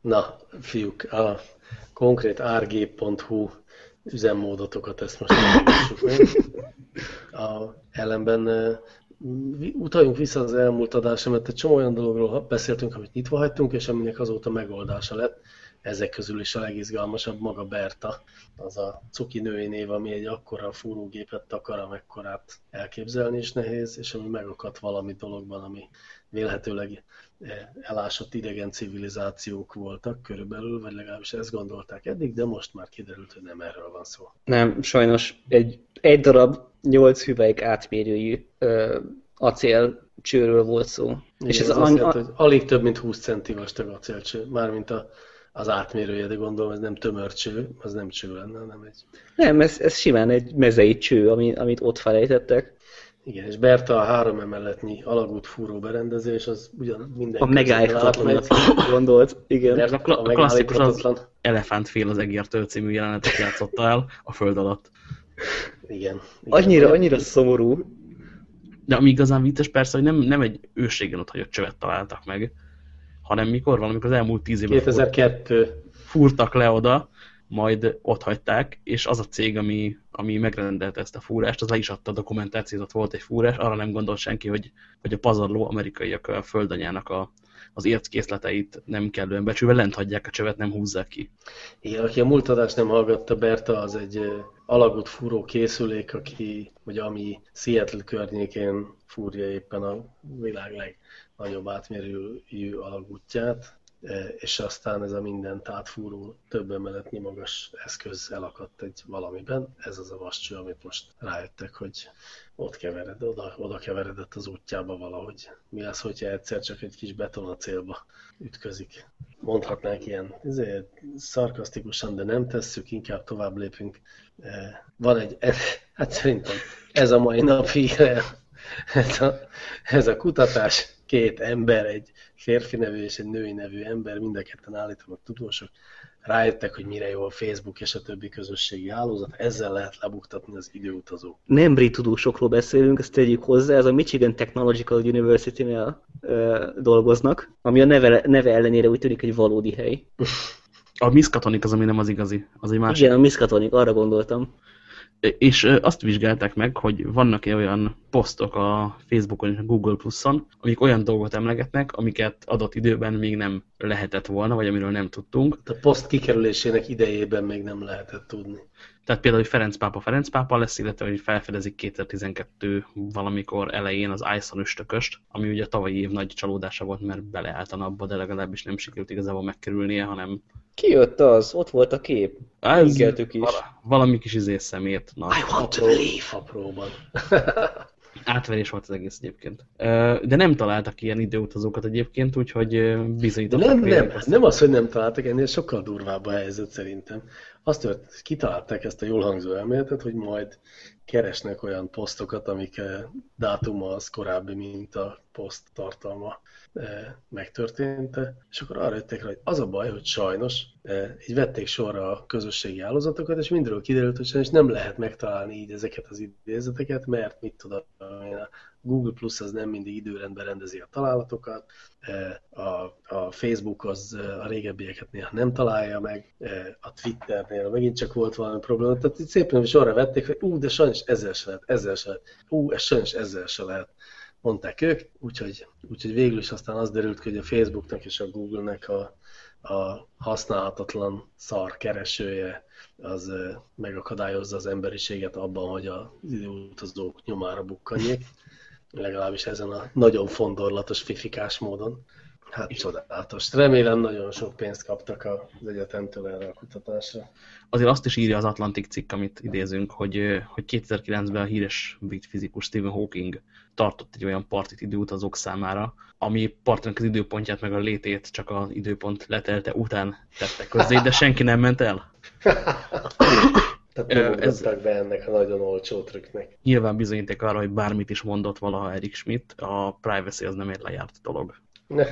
Na, fiúk, a konkrét rg.hu üzemmódotokat ezt most meg. A, ellenben utaljunk vissza az elmúlt adásra, mert egy csomó olyan dologról beszéltünk, amit nyitva hagytunk, és aminek azóta megoldása lett. Ezek közül is a legizgalmasabb maga Berta, az a cuki női név, ami egy akkora fúrógépet takar, amekkorát elképzelni is nehéz, és ami megakadt valami dologban, ami vélhetőleg elásott idegen civilizációk voltak körülbelül, vagy legalábbis ezt gondolták eddig, de most már kiderült, hogy nem erről van szó. Nem, sajnos egy, egy darab nyolc hüvelyk átmérőjű ö, acél csőről volt szó. Igen, és ez az azt jelenti, hogy alig több mint 20 centi vastag acélcső, mármint a, az átmérője, de gondolom ez nem tömörcső, az nem cső lenne, hanem egy... Nem, ez, ez simán egy mezei cső, ami, amit ott felejtettek. Igen, és Berta a három emeletnyi alagút fúró berendezés, az ugyan minden A megállíthatatlan gondolt, igen. De ez a, kla a klasszikus az Elefántfél az egértől című jelenetet játszotta el a föld alatt. Igen. igen. Annyira, annyira szomorú. De ami igazán vicces persze, hogy nem, nem egy ősségen ott hagyott csövet találtak meg, hanem mikor valamikor az elmúlt tíz évben 2002. fúrtak le oda, majd ott hagyták, és az a cég, ami, ami megrendelte ezt a fúrást, az le is adta a dokumentációt, ott volt egy fúrás, arra nem gondolt senki, hogy, hogy a pazarló amerikaiak a földanyának a, az érckészleteit nem kellően becsülve, lent hagyják a csövet, nem húzzák ki. Igen, aki a múlt adást nem hallgatta, Berta az egy alagút fúró készülék, aki, vagy ami Seattle környékén fúrja éppen a világ legnagyobb átmérőjű alagútját, és aztán ez a mindent átfúró több emeletnyi magas eszköz elakadt egy valamiben. Ez az a vascső, amit most rájöttek, hogy ott kevered, oda, oda keveredett az útjába valahogy. Mi az, hogyha egyszer csak egy kis betonacélba ütközik? Mondhatnánk ilyen ezért szarkasztikusan, de nem tesszük, inkább tovább lépünk. E, van egy, hát szerintem ez a mai nap híre, ez a, ez a kutatás, két ember, egy férfi nevű és egy női nevű ember, mind a ketten állítólag tudósok, rájöttek, hogy mire jó a Facebook és a többi közösségi hálózat, ezzel lehet lebuktatni az időutazók. Nem brit tudósokról beszélünk, ezt tegyük hozzá, ez a Michigan Technological University-nél dolgoznak, ami a neve, neve ellenére úgy tűnik egy valódi hely. A Miskatonic az, ami nem az igazi, az egy másik. Igen, a Miskatonic, arra gondoltam. És azt vizsgálták meg, hogy vannak-e olyan posztok a Facebookon és a Google Plus-on, amik olyan dolgot emlegetnek, amiket adott időben még nem lehetett volna, vagy amiről nem tudtunk. A poszt kikerülésének idejében még nem lehetett tudni. Tehát például, hogy Ferenc pápa Ferenc pápa lesz, illetve hogy felfedezik 2012 valamikor elején az Ison üstököst, ami ugye a tavalyi év nagy csalódása volt, mert beleállt a napba, de legalábbis nem sikerült igazából megkerülnie, hanem... Ki jött az? Ott volt a kép. Ez is. Valami kis izé szemét. Na. I want to believe. Apróban. Átverés volt az egész egyébként. De nem találtak ilyen időutazókat egyébként, úgyhogy bizonyítottak. nem, nem, nem az, hogy nem találtak, ennél sokkal durvább a helyzet szerintem. Azt tört, kitalálták ezt a jól hangzó elméletet, hogy majd keresnek olyan posztokat, amik dátuma az korábbi, mint a poszt tartalma megtörtént, és akkor arra jöttek rá, hogy az a baj, hogy sajnos így vették sorra a közösségi állózatokat, és mindről kiderült, hogy sajnos nem lehet megtalálni így ezeket az idézeteket, mert mit tudom Google Plus az nem mindig időrendben rendezi a találatokat, a, a Facebook az a régebbieket néha nem találja meg, a Twitternél megint csak volt valami probléma, tehát itt szépen sorra vették, hogy ú, de sajnos ezzel se lehet, ezzel se lehet, ú, ez sajnos ezzel se lehet mondták ők, úgyhogy, úgyhogy végül is aztán az derült hogy a Facebooknak és a Google-nek a, a használhatatlan szar keresője az megakadályozza az emberiséget abban, hogy az időutazók nyomára bukkanjék, legalábbis ezen a nagyon fondorlatos, fifikás módon. Hát csodálatos. Remélem nagyon sok pénzt kaptak az egyetemtől erre a kutatásra. Azért azt is írja az Atlantic cikk, amit idézünk, hogy, hogy 2009-ben a híres brit fizikus Stephen Hawking tartott egy olyan partit időutazók számára, ami partinak az időpontját meg a létét csak az időpont letelte után tette közzé, de senki nem ment el. Tehát ez be ennek a nagyon olcsó trükknek. Nyilván bizonyíték arra, hogy bármit is mondott valaha Erik Schmidt, a privacy az nem egy lejárt dolog. Ne,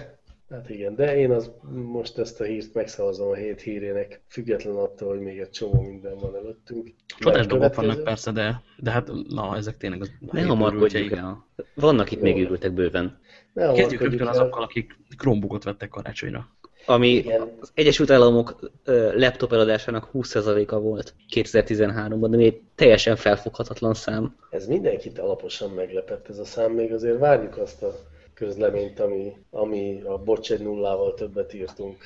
hát igen, de én az most ezt a hírt megszavazom a hét hírének, független attól, hogy még egy csomó minden van előttünk. Csodás dolgok vannak persze, de, de hát na, ezek tényleg az Ne hamarkodjunk el. Vannak itt Jó. még őrültek bőven. Kezdjük rögtön azokkal, akik Chromebookot vettek karácsonyra ami Igen. az Egyesült Államok laptop eladásának 20%-a volt 2013-ban, ami egy teljesen felfoghatatlan szám. Ez mindenkit alaposan meglepett ez a szám, még azért várjuk azt a közleményt, ami, ami a bocs egy nullával többet írtunk,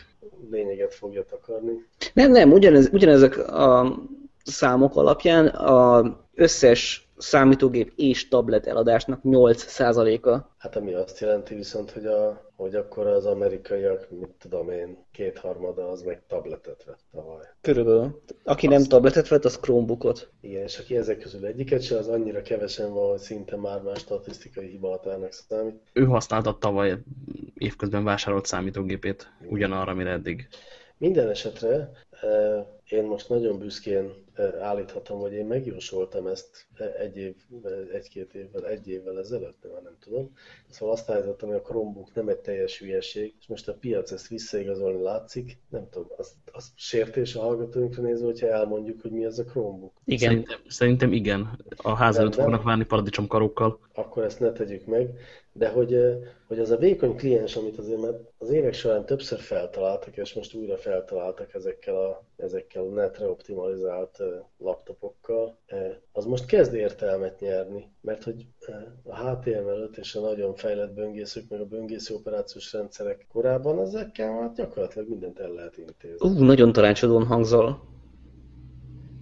lényeget fogja takarni. Nem, nem, ugyanez, ugyanezek a számok alapján a összes számítógép és tablet eladásnak 8%-a. Hát ami azt jelenti viszont, hogy, a, hogy akkor az amerikaiak, mit tudom én, kétharmada az meg tabletet vett tavaly. Körülbelül. Aki azt... nem tabletet vett, az Chromebookot. Igen, és aki ezek közül egyiket se, az annyira kevesen van, hogy szinte már más statisztikai hibahatárnak számít. Ő használta tavaly évközben vásárolt számítógépét ugyanarra, amire eddig. Minden esetre én most nagyon büszkén állíthatom, hogy én megjósoltam ezt egy év, egy-két évvel, egy évvel ezelőtt, de már nem tudom. Szóval azt állítottam, hogy a Chromebook nem egy teljes hülyeség, és most a piac ezt visszaigazolni látszik. Nem tudom, az, az sértés a hallgatóinkra nézve, hogyha elmondjuk, hogy mi ez a Chromebook. Igen. Szerintem, szerintem igen. A ház előtt fognak várni paradicsomkarokkal. Akkor ezt ne tegyük meg de hogy, hogy az a vékony kliens, amit azért mert az évek során többször feltaláltak, és most újra feltaláltak ezekkel a, ezekkel a netre optimalizált laptopokkal, az most kezd értelmet nyerni, mert hogy a HTML5 és a nagyon fejlett böngészők, meg a böngésző operációs rendszerek korábban ezekkel hát gyakorlatilag mindent el lehet intézni. Ú, nagyon tanácsadón hangzol.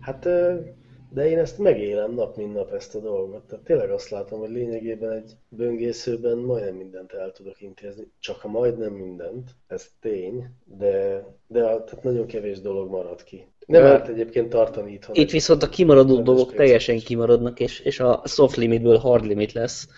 Hát de én ezt megélem nap, mint nap ezt a dolgot. Tehát tényleg azt látom, hogy lényegében egy böngészőben majdnem mindent el tudok intézni. Csak a majdnem mindent, ez tény, de, de tehát nagyon kevés dolog marad ki. Nem árt egyébként tartani itthon. Itt viszont a kimaradó dolgok teljesen kimaradnak, és, és a soft limitből hard limit lesz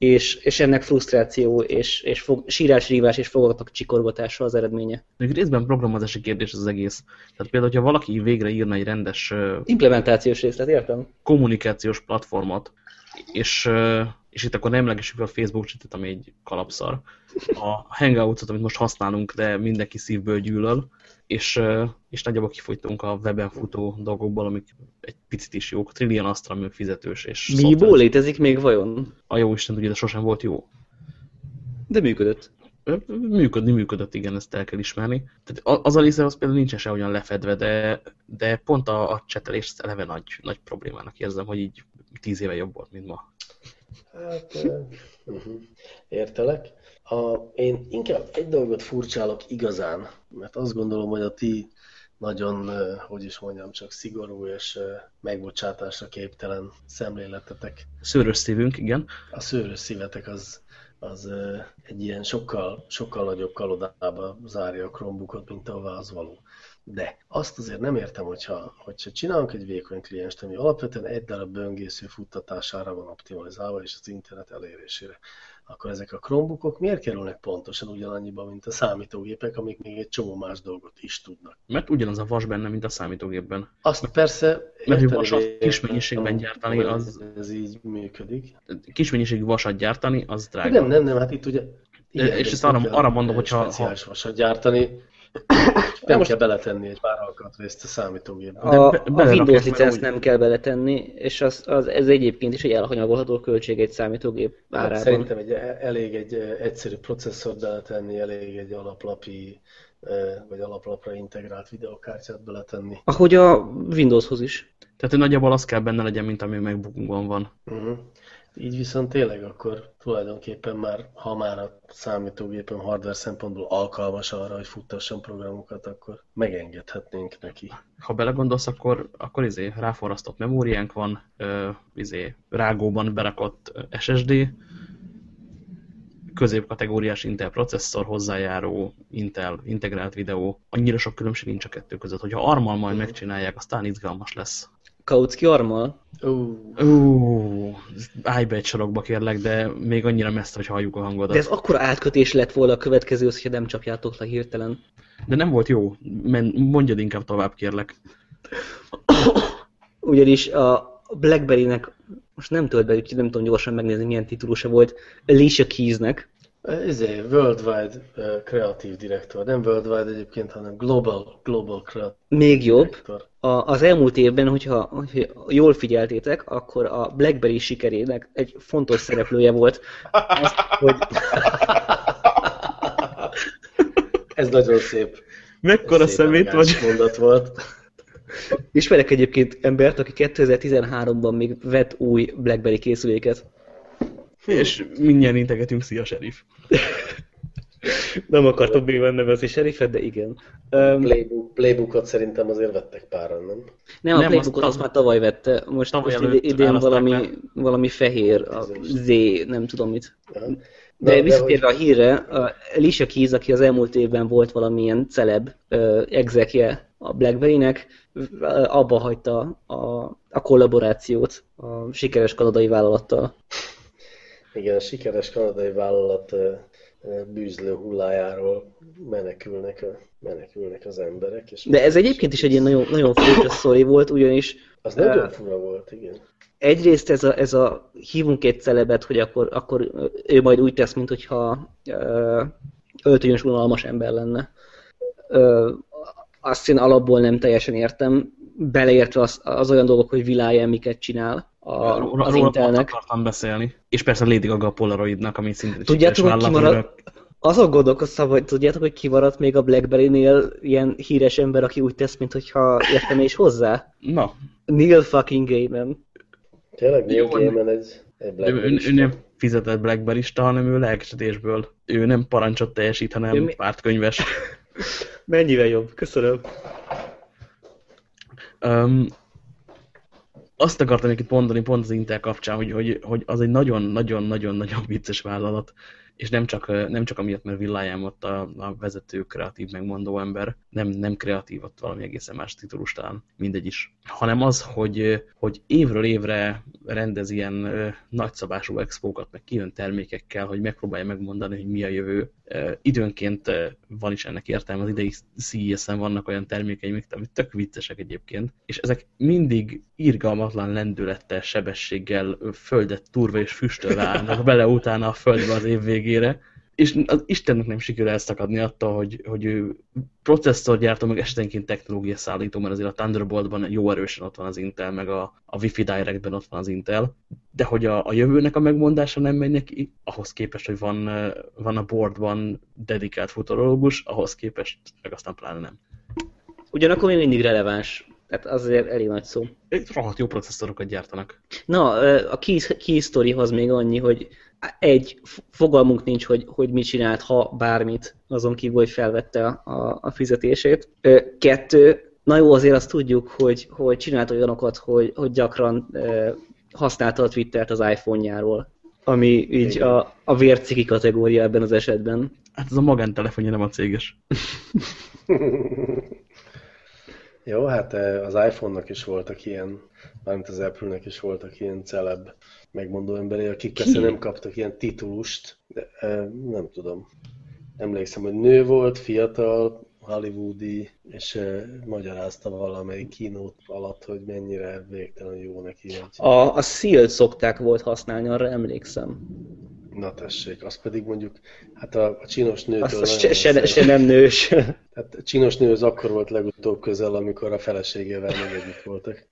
és, és ennek frusztráció és, és fog, sírás, rívás és fogatok csikorgatása az eredménye. Még részben programozási kérdés az egész. Tehát például, hogyha valaki végre írna egy rendes... Implementációs részlet, értem? Kommunikációs platformot, és, és itt akkor nem emlegesük a Facebook csetet, ami egy kalapszar. A Hangouts-ot, amit most használunk, de mindenki szívből gyűlöl, és, és nagyjából kifogytunk a weben futó dolgokból, amik egy picit is jók. Trillion Astra, ami fizetős. És Miból létezik még vajon? A jó Isten tudja, de sosem volt jó. De működött. Működni működött, igen, ezt el kell ismerni. Tehát az a része az például nincsen sehogyan lefedve, de, de pont a, a csetelés eleve nagy, nagy problémának érzem, hogy így tíz éve jobb volt, mint ma. Hát, uh -huh. értelek. A, én inkább egy dolgot furcsálok igazán, mert azt gondolom, hogy a ti nagyon, hogy is mondjam, csak szigorú és megbocsátásra képtelen szemléletetek. Szőrös szívünk, igen. A szőrös szívetek az, az egy ilyen sokkal, sokkal nagyobb kalodába zárja a Chromebookot, mint ahová az való. De azt azért nem értem, hogyha, hogyha csinálunk egy vékony klienst, ami alapvetően egy darab böngésző futtatására van optimalizálva, és az internet elérésére akkor ezek a Chromebookok miért kerülnek pontosan ugyanannyiba, mint a számítógépek, amik még egy csomó más dolgot is tudnak? Mert ugyanaz a vas benne, mint a számítógépben. Azt mert, persze... Mert hogy vasat kis mennyiségben gyártani, az... Ez így működik. Kis mennyiségű vasat gyártani, az drága. Nem, nem, nem, hát itt ugye... Igen, és ezt arra, arra mondom, hogyha... Speciális vasat gyártani, nem most... kell beletenni egy pár alkatrészt a számítógépbe. A, be, a Windows licensz úgy... nem kell beletenni, és az, az, ez egyébként is egy elhanyagolható költség egy számítógép hát árában. Szerintem egy, elég egy egyszerű processzort beletenni, elég egy alaplapi vagy alaplapra integrált videokártyát beletenni. Ahogy a Windowshoz is. Tehát nagyjából az kell benne legyen, mint ami MacBookunkban van. Uh mhm. -huh. Így viszont tényleg akkor tulajdonképpen már, ha már a számítógépen hardware szempontból alkalmas arra, hogy futtasson programokat, akkor megengedhetnénk neki. Ha belegondolsz, akkor, akkor izé, ráforrasztott memóriánk van, izé, rágóban berakott SSD, középkategóriás Intel processzor, hozzájáró Intel integrált videó. Annyira sok különbség nincs a kettő között. Hogyha armal majd megcsinálják, aztán izgalmas lesz. Kautsky armal? Ó, állj be egy sorokba kérlek, de még annyira messze, hogy halljuk a hangodat. De ez akkora átkötés lett volna a következő, hogyha nem csapjátok le hirtelen. De nem volt jó. Men, mondjad inkább tovább, kérlek. Ugyanis a Blackberry-nek, most nem tölt be, úgyhogy nem tudom gyorsan megnézni, milyen titulusa volt, Alicia Keysnek. Ezé, Worldwide uh, Creative Director. Nem Worldwide egyébként, hanem Global, Global Creative Még jobb, Director. a, az elmúlt évben, hogyha, hogyha jól figyeltétek, akkor a BlackBerry sikerének egy fontos szereplője volt, az, hogy Ez nagyon szép. Mekkora Ez szép szemét vagy? mondat volt. ismerek egyébként embert, aki 2013-ban még vett új BlackBerry készüléket. És mindjárt integetünk, szia, serif. Nem akartam bőven nevezni serifet, de igen. Um, Playbook, playbookot szerintem azért vettek páran, nem? nem, a Nem, Playbookot azt- azt már tavaly vette, most, Tavaly most idén valami, le. valami fehér, a Z, nem tudom mit. Aha. De Na, visszatérve a hírre, a Alicia Keys, aki az elmúlt évben volt valamilyen celeb uh, exekje a BlackBerry-nek, abba hagyta a, a kollaborációt a sikeres kanadai vállalattal. Igen, a sikeres kanadai vállalat bűzlő hullájáról menekülnek, a, menekülnek az emberek. És De ez egyébként is egy ilyen nagyon, nagyon furcsa sztori volt, ugyanis Az nagyon Ö, fura volt, igen. egyrészt ez a, ez a hívunk egy celebet, hogy akkor, akkor ő majd úgy tesz, mint hogyha ö, öltönyös unalmas ember lenne. Ö, azt én alapból nem teljesen értem, beleértve az, az olyan dolgok, hogy világja miket csinál a, Róla az Intelnek. akartam beszélni. És persze Lady Gaga a Polaroidnak, ami szintén Tudjátok, hogy vállalat, kimarad- amiről- Azon gondolkoztam, hogy tudjátok, hogy kimaradt még a Blackberry-nél ilyen híres ember, aki úgy tesz, mintha értene is hozzá? Na, Neil fucking Gaiman. Tényleg Neil Jó, Gaiman egy, egy ő, ő, blackberry ő nem fizetett blackberry hanem ő lelkesedésből. Ő nem parancsot teljesít, hanem Ő mi- pártkönyves. Mennyivel jobb? Köszönöm. Um, azt akartam itt mondani pont az Intel kapcsán, hogy, hogy, hogy az egy nagyon-nagyon-nagyon-nagyon vicces vállalat, és nem csak, nem csak amiatt, mert villájám ott a, a vezető kreatív megmondó ember, nem, nem kreatív, ott valami egészen más titulus talán, mindegy is, hanem az, hogy, hogy évről évre rendez ilyen nagyszabású expókat, meg kijön termékekkel, hogy megpróbálja megmondani, hogy mi a jövő. Időnként van is ennek értelme, az idei CES-en vannak olyan termékei, amik tök viccesek egyébként, és ezek mindig irgalmatlan lendülettel, sebességgel, földet turva és füstölve állnak bele utána a földbe az év végére, és az Istennek nem sikerül elszakadni attól, hogy, hogy ő processzorgyártó, meg esetenként technológia szállító, mert azért a Thunderboltban jó erősen ott van az Intel, meg a, a Wi-Fi Directben ott van az Intel, de hogy a, a jövőnek a megmondása nem megy neki, ahhoz képest, hogy van, van a boardban dedikált futurológus, ahhoz képest meg aztán pláne nem. Ugyanakkor még mindig releváns. Tehát azért elég nagy szó. Egy rohadt jó processzorokat gyártanak. Na, a key, key storyhoz még annyi, hogy egy, fogalmunk nincs, hogy, hogy mit csinált, ha bármit, azon kívül, hogy felvette a, a fizetését. Kettő, na jó, azért azt tudjuk, hogy, hogy csinált olyanokat, hogy, hogy gyakran használta a Twittert az iPhone-járól, ami így Igen. a, a vérciki kategória ebben az esetben. Hát ez a magántelefonja, nem a céges. Jó, hát eh, az iPhone-nak is voltak ilyen, mármint az Apple-nek is voltak ilyen celeb megmondó emberei, akik Ki? persze nem kaptak ilyen titulust, de eh, nem tudom. Emlékszem, hogy nő volt, fiatal, hollywoodi, és eh, magyarázta valamelyik kínót alatt, hogy mennyire végtelen jó neki. Hogy... A, a seal szokták volt használni, arra emlékszem. Na tessék, az pedig mondjuk, hát a, a csinos nőtől Azt se, se, se nem nős. Hát a csinos nő az akkor volt legutóbb közel, amikor a feleségével még együtt voltak.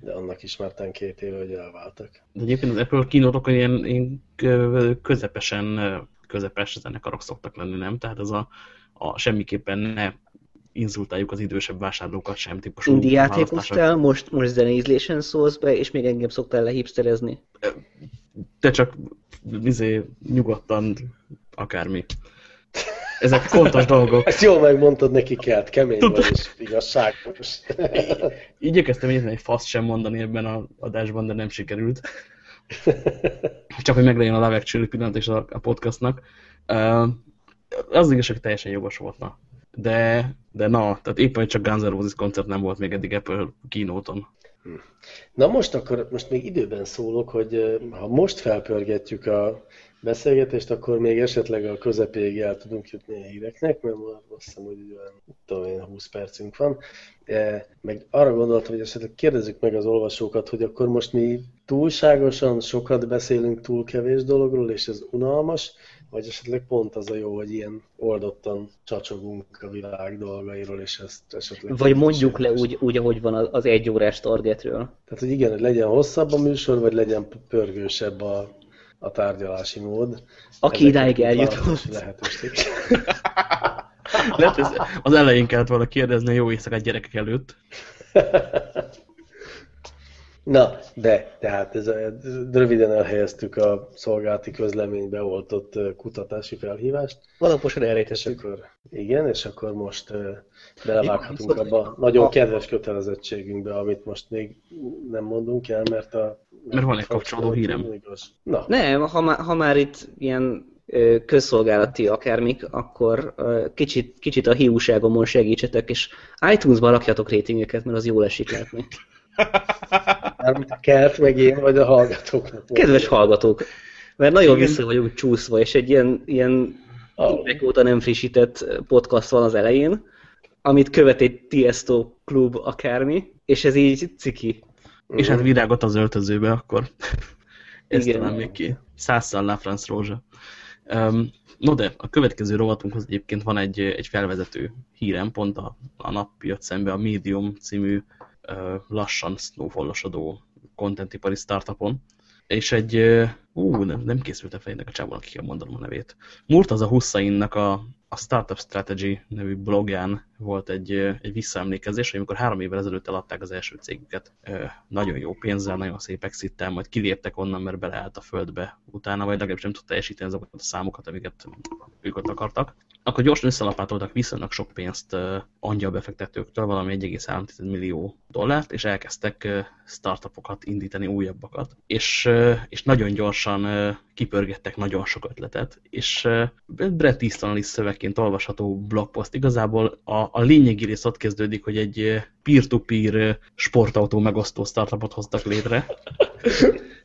De annak is már két éve, hogy elváltak. De egyébként az Apple kínótok ilyen, ilyen kö- közepesen közepes zenekarok szoktak lenni, nem? Tehát ez a, a semmiképpen ne inzultáljuk az idősebb vásárlókat sem típusú Indi játékoztál, most, most zeneízlésen szólsz be, és még engem szoktál lehipsterezni. Te csak izé, nyugodtan akármi. Ezek fontos dolgok. Ezt jól megmondtad neki kelt, kemény Tudom. vagy és igazságos. Igyekeztem egyetlen egy faszt sem mondani ebben az adásban, de nem sikerült. Csak, hogy meglegyen a Actually pillanat és a, a podcastnak. Uh, az igazság, teljesen jogos volt, na. De, de na, tehát éppen, hogy csak Guns N' Roses koncert nem volt még eddig Apple kínóton. Na most akkor, most még időben szólok, hogy ha most felpörgetjük a beszélgetést, akkor még esetleg a közepéig el tudunk jutni a híreknek, mert már azt hiszem, hogy olyan, tudom én, 20 percünk van. E, meg arra gondoltam, hogy esetleg kérdezzük meg az olvasókat, hogy akkor most mi túlságosan sokat beszélünk túl kevés dologról, és ez unalmas, vagy esetleg pont az a jó, hogy ilyen oldottan csacsogunk a világ dolgairól, és ezt esetleg... Vagy mondjuk le úgy, úgy, ahogy van az egy órás targetről. Tehát, hogy igen, hogy legyen hosszabb a műsor, vagy legyen pörgősebb a, a tárgyalási mód. Aki Ezek idáig eljutott. Lehetőség. Lehet, az elején kellett volna kérdezni a jó éjszakát gyerekek előtt. Na, de, tehát ez, röviden elhelyeztük a szolgálati közleménybe oltott kutatási felhívást. Alaposan elrejtettük. Akkor, igen, és akkor most belevághatunk abba a nagyon kedves kötelezettségünkbe, amit most még nem mondunk el, mert a... Mert van egy kapcsolódó hírem. Na. Nem, ha, má, ha már itt ilyen közszolgálati akármik, akkor kicsit, kicsit a hiúságomon segítsetek, és iTunes-ban rakjatok rétingeket, mert az jól esik látni. Mármint a kert, meg én, vagy a hallgatóknak. Kedves hallgatók, mert nagyon vissza vagyunk csúszva, és egy ilyen, ilyen oh. óta nem frissített podcast van az elején, amit követ egy Tiesto klub akármi, és ez így ciki. Mm. És hát virágot az öltözőbe akkor. Ezt talán még ki. Százszal La France Rózsa. Um, no de, a következő rovatunkhoz egyébként van egy, egy felvezető hírem, pont a, a nap jött szembe a Medium című lassan snowfallosodó contentipari startupon, és egy, ú, nem, nem készültem fejnek a csávónak, ki kell mondanom a nevét. Murtaza Hussainnak a, a Startup Strategy nevű blogján volt egy, egy visszaemlékezés, hogy amikor három évvel ezelőtt eladták az első cégüket, nagyon jó pénzzel, nagyon szép exittel, majd kiléptek onnan, mert beleállt a földbe utána, vagy legalábbis nem tudta teljesíteni azokat a számokat, amiket ők ott akartak akkor gyorsan összelapátoltak viszonylag sok pénzt uh, angyalbefektetőktől, valami 1,3 millió dollárt, és elkezdtek startupokat indítani, újabbakat. És, és nagyon gyorsan kipörgettek nagyon sok ötletet, és Brett Easton is szövegként olvasható blogpost. Igazából a, a lényegi rész ott kezdődik, hogy egy peer-to-peer -peer sportautó megosztó startupot hoztak létre.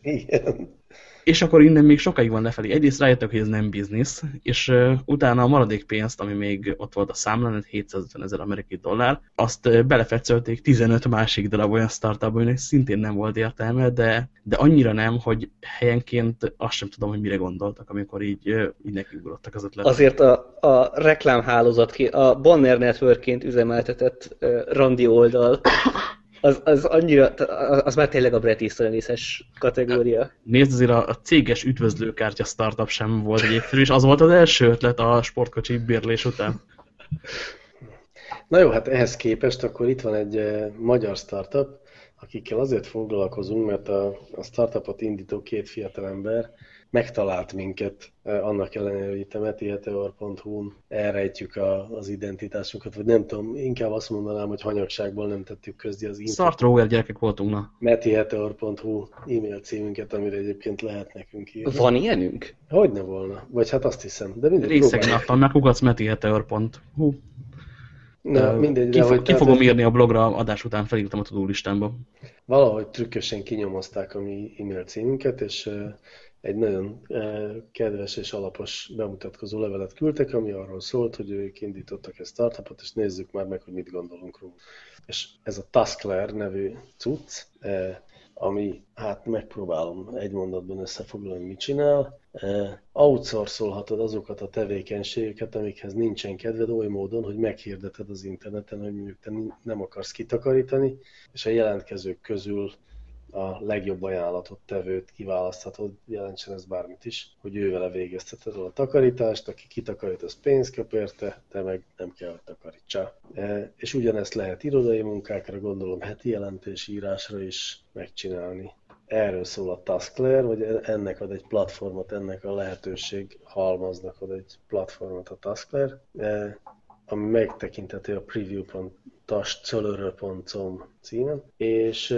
Igen. És akkor innen még sokáig van lefelé. Egyrészt rájöttek, hogy ez nem biznisz, és utána a maradék pénzt, ami még ott volt a számlán, 750 ezer amerikai dollár, azt uh, belefetszölték 15 másik darab olyan startupba, aminek szintén nem volt értelme, de, de annyira nem, hogy helyenként azt sem tudom, hogy mire gondoltak, amikor így, uh, így nekiugrottak az ötletek. Azért a, a reklámhálózat, a Bonner Networkként üzemeltetett uh, randi oldal az, az annyira, az már tényleg a Bret Easton kategória. Nézd, azért a, a céges üdvözlőkártya startup sem volt egy egyszerű, és az volt az első ötlet a sportkocsi bérlés után. Na jó, hát ehhez képest akkor itt van egy uh, magyar startup, akikkel azért foglalkozunk, mert a, a startupot indító két fiatalember megtalált minket, eh, annak ellenére, hogy itt a metiheteor.hu-n elrejtjük a, az identitásunkat, vagy nem tudom, inkább azt mondanám, hogy hanyagságból nem tettük közdi az infót. Szartróger gyerekek voltunk, na. metiheteor.hu e-mail címünket, amire egyébként lehet nekünk írni. Van ilyenünk? Hogy ne volna, vagy hát azt hiszem, de mindegy. Részeg mert kukac metiheteor.hu. Na, mindegy, ki, fog, ki fogom írni a blogra, adás után felírtam a tudulistámba. Valahogy trükkösen kinyomozták a mi e-mail címünket, és egy nagyon eh, kedves és alapos bemutatkozó levelet küldtek, ami arról szólt, hogy ők indítottak egy startupot, és nézzük már meg, hogy mit gondolunk róla. És ez a Taskler nevű cucc, eh, ami, hát megpróbálom egy mondatban összefoglalni, mit csinál. Eh, outsourcolhatod azokat a tevékenységeket, amikhez nincsen kedved oly módon, hogy meghirdeted az interneten, hogy mondjuk te nem akarsz kitakarítani, és a jelentkezők közül a legjobb ajánlatot tevőt kiválaszthatod, jelentsen ez bármit is, hogy ő vele végezteted a takarítást, aki kitakarít, az pénzt kap érte, te meg nem kell, hogy takarítsál. E, és ugyanezt lehet irodai munkákra, gondolom heti jelentésírásra is megcsinálni. Erről szól a Taskler, vagy ennek ad egy platformot, ennek a lehetőség halmaznak ad egy platformot a Taskler, e, ami megtekinteti a preview.tascölörö.com címen, és,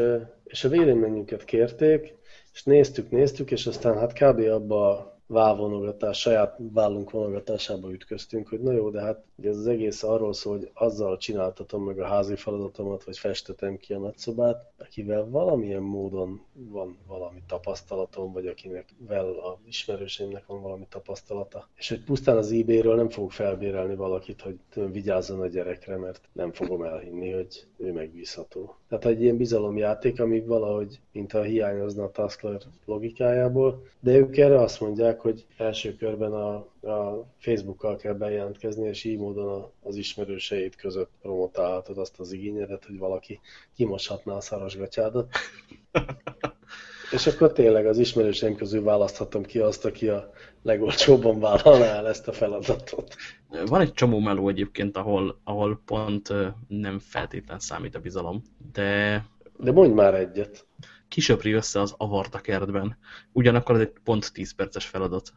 és a véleményünket kérték, És néztük, néztük, és aztán hát kb. abba válvonogatás, saját vállunk vonogatásába ütköztünk, hogy na jó, de hát ez az egész arról szól, hogy azzal csináltatom meg a házi feladatomat, vagy festetem ki a nagyszobát, akivel valamilyen módon van valami tapasztalatom, vagy akinek vel a ismerőseimnek van valami tapasztalata. És hogy pusztán az eBay-ről nem fogok felbérelni valakit, hogy vigyázzon a gyerekre, mert nem fogom elhinni, hogy ő megbízható. Tehát egy ilyen bizalomjáték, ami valahogy, mintha hiányozna a Taskler logikájából, de ők erre azt mondják, hogy első körben a, a Facebookkal kell bejelentkezni, és így módon az ismerőseid között promotálhatod azt az igényedet, hogy valaki kimoshatná a szarosgatyádat. és akkor tényleg az ismerőseim közül választhatom ki azt, aki a legolcsóbban vállalná el ezt a feladatot. Van egy csomó meló egyébként, ahol, ahol pont nem feltétlen számít a bizalom, de... De mondj már egyet. Kisöpri össze az avart a kertben. Ugyanakkor ez egy pont 10 perces feladat.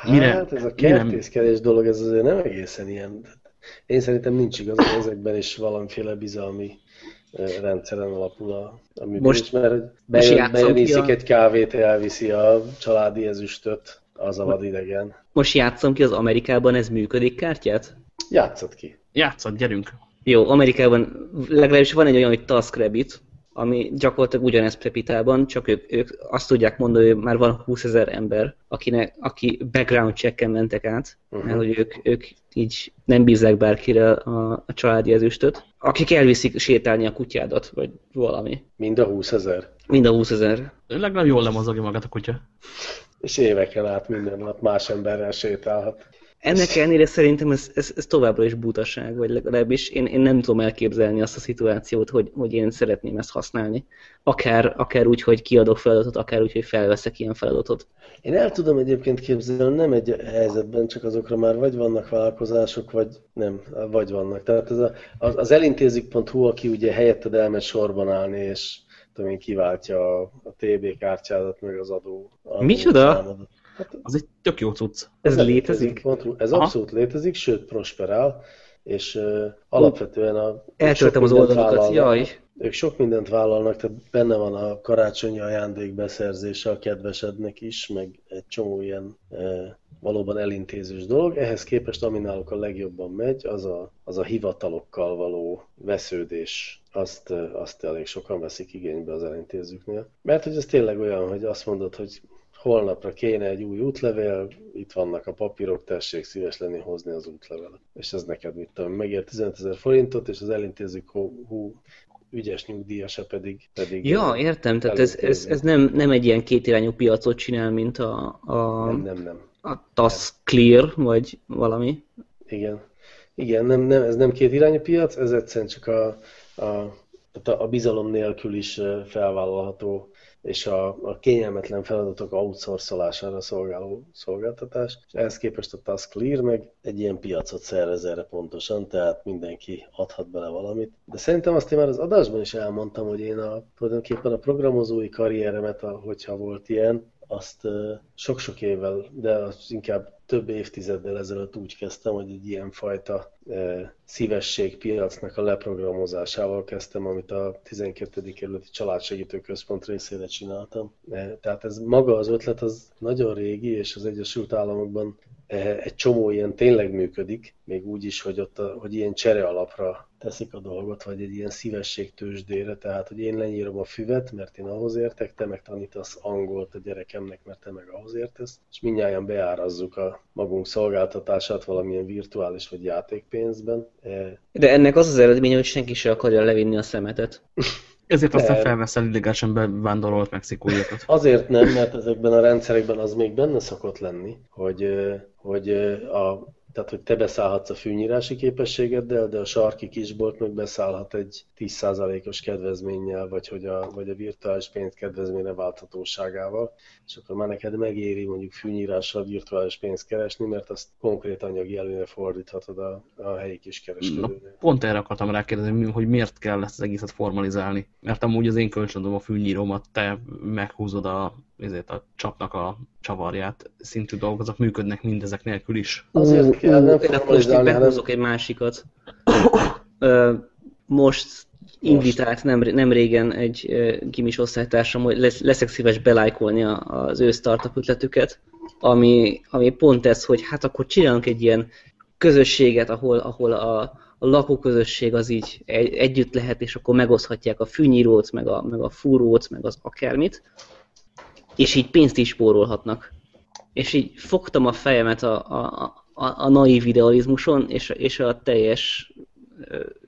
Hát mire, ez a kertészkedés mire... dolog, ez azért nem egészen ilyen. Én szerintem nincs igaz, hogy ezekben is valamiféle bizalmi rendszeren alapul a, a működés, most, mert bejön, bejön iszik a... egy kávét, elviszi a családi ezüstöt, az a vadidegen. Most játszom ki az Amerikában, ez működik kártyát? Játszod ki. Játszod, gyerünk. Jó, Amerikában legalábbis van egy olyan, hogy TaskRabbit, ami gyakorlatilag ugyanez Prepitában, csak ők, ők azt tudják mondani, hogy már van 20 ezer ember, akinek, aki background checken mentek át, uh-huh. mert hogy ők, ők így nem bíznak bárkire a, a családi ezüstöt, akik elviszik sétálni a kutyádat, vagy valami. Mind a 20 ezer? Mind a 20 ezer. Legalább jól lemozogja magát a kutya. És éveken át minden nap más emberrel sétálhat. Ennek ellenére szerintem ez, ez, ez továbbra is butaság, vagy legalábbis én, én nem tudom elképzelni azt a szituációt, hogy, hogy én szeretném ezt használni. Akár, akár úgy, hogy kiadok feladatot, akár úgy, hogy felveszek ilyen feladatot. Én el tudom egyébként képzelni, nem egy helyzetben, csak azokra már vagy vannak vállalkozások, vagy nem, vagy vannak. Tehát ez a, az, az elintézik.hu, aki ugye helyetted elmegy sorban állni, és tudom én, kiváltja a, a TB kártyádat, meg az adó. adó Micsoda? Számodat. Hát, az egy tök jó cucc. Ez, ez létezik? Ez Aha. abszolút létezik, sőt prosperál, és uh, alapvetően a... Eltöltem az oldalokat, jaj. Ők sok mindent vállalnak, tehát benne van a karácsonyi ajándék beszerzése a kedvesednek is, meg egy csomó ilyen uh, valóban elintézős dolog. Ehhez képest, ami náluk a legjobban megy, az a, az a hivatalokkal való vesződés. Azt, azt elég sokan veszik igénybe az elintézőknél. Mert hogy ez tényleg olyan, hogy azt mondod, hogy holnapra kéne egy új útlevél, itt vannak a papírok, tessék szíves lenni hozni az útlevelet. És ez neked mit tudom, megér 15 ezer forintot, és az elintézők hú, hú ügyes nyugdíjasa pedig, pedig Ja, értem, tehát ez, ez, ez nem, nem egy ilyen kétirányú piacot csinál, mint a, a, nem, nem, nem. a TAS Clear, vagy valami. Igen. Igen, nem, nem, ez nem két irányú piac, ez egyszerűen csak a, a, a bizalom nélkül is felvállalható és a, a kényelmetlen feladatok outsourcolására szolgáló szolgáltatás, és ehhez képest a Task Clear meg egy ilyen piacot szervez erre pontosan, tehát mindenki adhat bele valamit. De szerintem azt én már az adásban is elmondtam, hogy én a, tulajdonképpen a programozói karrieremet, hogyha volt ilyen, azt sok-sok évvel, de az inkább több évtizeddel ezelőtt úgy kezdtem, hogy egy ilyen fajta e, szívességpiacnak a leprogramozásával kezdtem, amit a 12. kerületi családsegítő központ részére csináltam. E, tehát ez maga az ötlet az nagyon régi, és az Egyesült Államokban e, egy csomó ilyen tényleg működik, még úgy is, hogy, ott a, hogy ilyen csere alapra teszik a dolgot, vagy egy ilyen szívesség tőzsdére, tehát hogy én lenyírom a füvet, mert én ahhoz értek, te meg angolt a gyerekemnek, mert te meg ahhoz értesz, és mindjárt beárazzuk a magunk szolgáltatását valamilyen virtuális vagy játékpénzben. E, De ennek az az eredménye, hogy senki se akarja levinni a szemetet. Ezért aztán felveszel illegálisan bevándorolt mexikóiakat. Azért nem, mert ezekben a rendszerekben az még benne szokott lenni, hogy, hogy a tehát, hogy te beszállhatsz a fűnyírási képességeddel, de a sarki kisbolt meg beszállhat egy 10%-os kedvezménnyel, vagy, hogy a, vagy a virtuális pénz kedvezményre válthatóságával, és akkor már neked megéri mondjuk fűnyírással virtuális pénzt keresni, mert azt konkrét anyagi előre fordíthatod a, a helyi kiskereskedőnél. Pont erre akartam rákérdezni, hogy miért kell ezt az egészet formalizálni. Mert amúgy az én kölcsönöm a fűnyírómat, te meghúzod a ezért a csapnak a csavarját szintű dolgok, azok működnek mindezek nélkül is. Azért kell nem formalizálni, egy másikat. Most invitált nem, nem régen egy gimis osztálytársam, hogy lesz, leszek szíves belájkolni az ő startup ötletüket, ami, ami pont ez, hogy hát akkor csinálunk egy ilyen közösséget, ahol, ahol a, a lakóközösség az így egy, együtt lehet, és akkor megoszthatják a fűnyírót, meg a, meg a fúrót, meg az akármit, és így pénzt is spórolhatnak. És így fogtam a fejemet a, a, a, a naív idealizmuson, és, és a teljes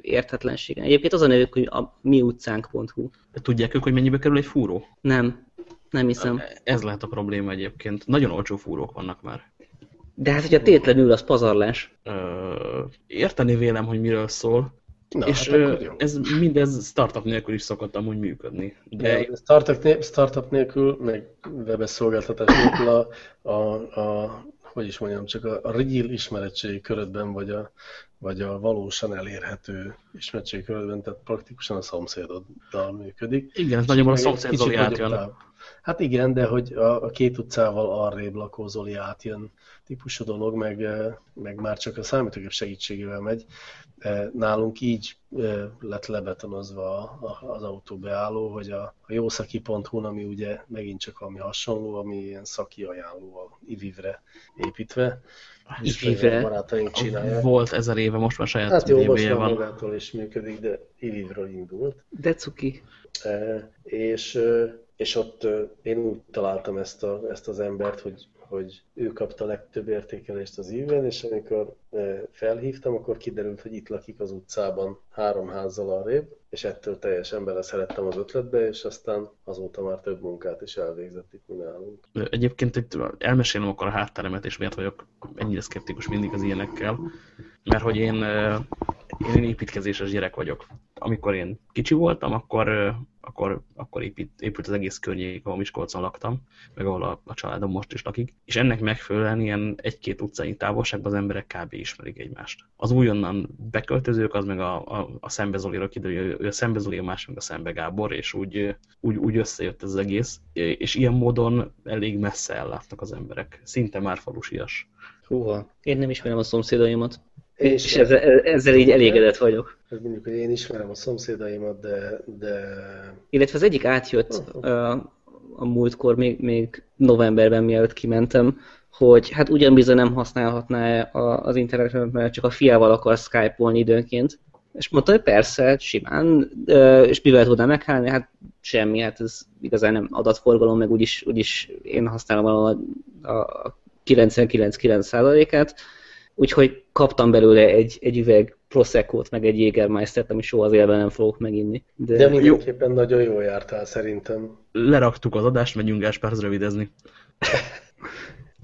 érthetlenségen. Egyébként az a nevük, hogy a miutcánk.hu. Tudják ők, hogy mennyibe kerül egy fúró? Nem, nem hiszem. Ez lehet a probléma egyébként. Nagyon olcsó fúrók vannak már. De hát, hogyha tétlenül, az pazarlás. Ö, érteni vélem, hogy miről szól. Na, és hát ez mindez startup nélkül is szokott amúgy működni. De startup, né- startup nélkül, meg webes szolgáltatás nélkül a, a, a hogy is mondjam, csak a, a real ismeretségi körödben, vagy a, vagy a valósan elérhető ismeretségi körödben, tehát praktikusan a szomszédoddal működik. igen, ez nagyobb a szomszéd Zoli átjön. Hát igen, de hogy a, a két utcával arrébb lakó Zoli átjön típusú dolog, meg, meg már csak a számítógép segítségével megy. Nálunk így lett lebetonozva az autóbeálló, hogy a, a jószaki.hu, ami ugye megint csak valami hasonló, ami ilyen szaki ajánló a ivivre építve. Ivivre? barátaink csinálják. Volt ezer éve, most már saját Hát jó, most már van. magától is működik, de ivivről indult. De cuki. E, és, és ott én úgy találtam ezt, a, ezt az embert, hogy, hogy ő kapta a legtöbb értékelést az ívben, és amikor e, felhívtam, akkor kiderült, hogy itt lakik az utcában három házzal arrébb, és ettől teljesen beleszerettem az ötletbe, és aztán azóta már több munkát is elvégzett itt mi nálunk. Egyébként itt elmesélem akkor a hátteremet, és miért vagyok ennyire szkeptikus mindig az ilyenekkel. Mert hogy én, én építkezéses gyerek vagyok. Amikor én kicsi voltam, akkor, akkor, akkor épít, épült az egész környék, ahol Miskolcon laktam, meg ahol a, a családom most is lakik. És ennek megfelelően ilyen egy-két utcai távolságban az emberek kb. ismerik egymást. Az újonnan beköltözők, az meg a, a, a Szembe Zolira kiderül, ő a Szembe Zoli, a másik meg a Szembe Gábor, és úgy, úgy, úgy összejött ez az egész. És ilyen módon elég messze ellátnak az emberek. Szinte már falusias. Húha. Én nem ismerem a szomszédaimat. És ezzel, ezzel így elégedett vagyok. Ez mondjuk, hogy én ismerem a szomszédaimat, de, de Illetve az egyik átjött uh, a múltkor, még, még novemberben, mielőtt kimentem, hogy hát ugyan bizony nem használhatná az internetet, mert csak a fiával akar skype-olni időnként. És mondta, hogy persze, simán, és mivel tudná meghálni, hát semmi, hát ez igazán nem adatforgalom, meg úgyis, úgyis én használom a, a 99,9%-át, úgyhogy kaptam belőle egy, egy üveg Prosecco-t, meg egy Jägermeistert, ami soha az élben nem fogok meginni. De, De mindenképpen nagyon jól jártál szerintem. Leraktuk az adást, megyünk Gáspárhoz rövidezni.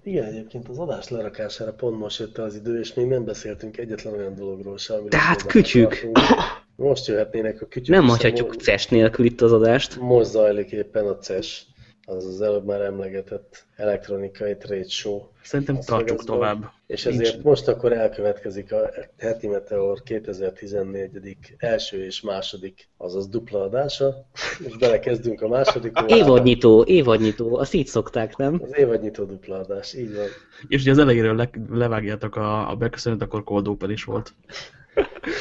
Igen, egyébként az adás lerakására pont most jött az idő, és még nem beszéltünk egyetlen olyan dologról sem, Tehát hozzá kütyük. Most jöhetnének a kütyük. nem hagyhatjuk mo- CES nélkül itt az adást. Most zajlik éppen a CES, az az előbb már emlegetett elektronikai trade show. Szerintem tartsuk tovább. És Nincs- ezért most akkor elkövetkezik a heti Meteor 2014. első és második, azaz dupla adása. Most belekezdünk a második órába. Évadnyitó, évadnyitó, azt így szokták, nem? Az évadnyitó dupla adás, így van. És ugye az elejéről le, levágjátok a, a beköszönőt, akkor Cold Open is volt.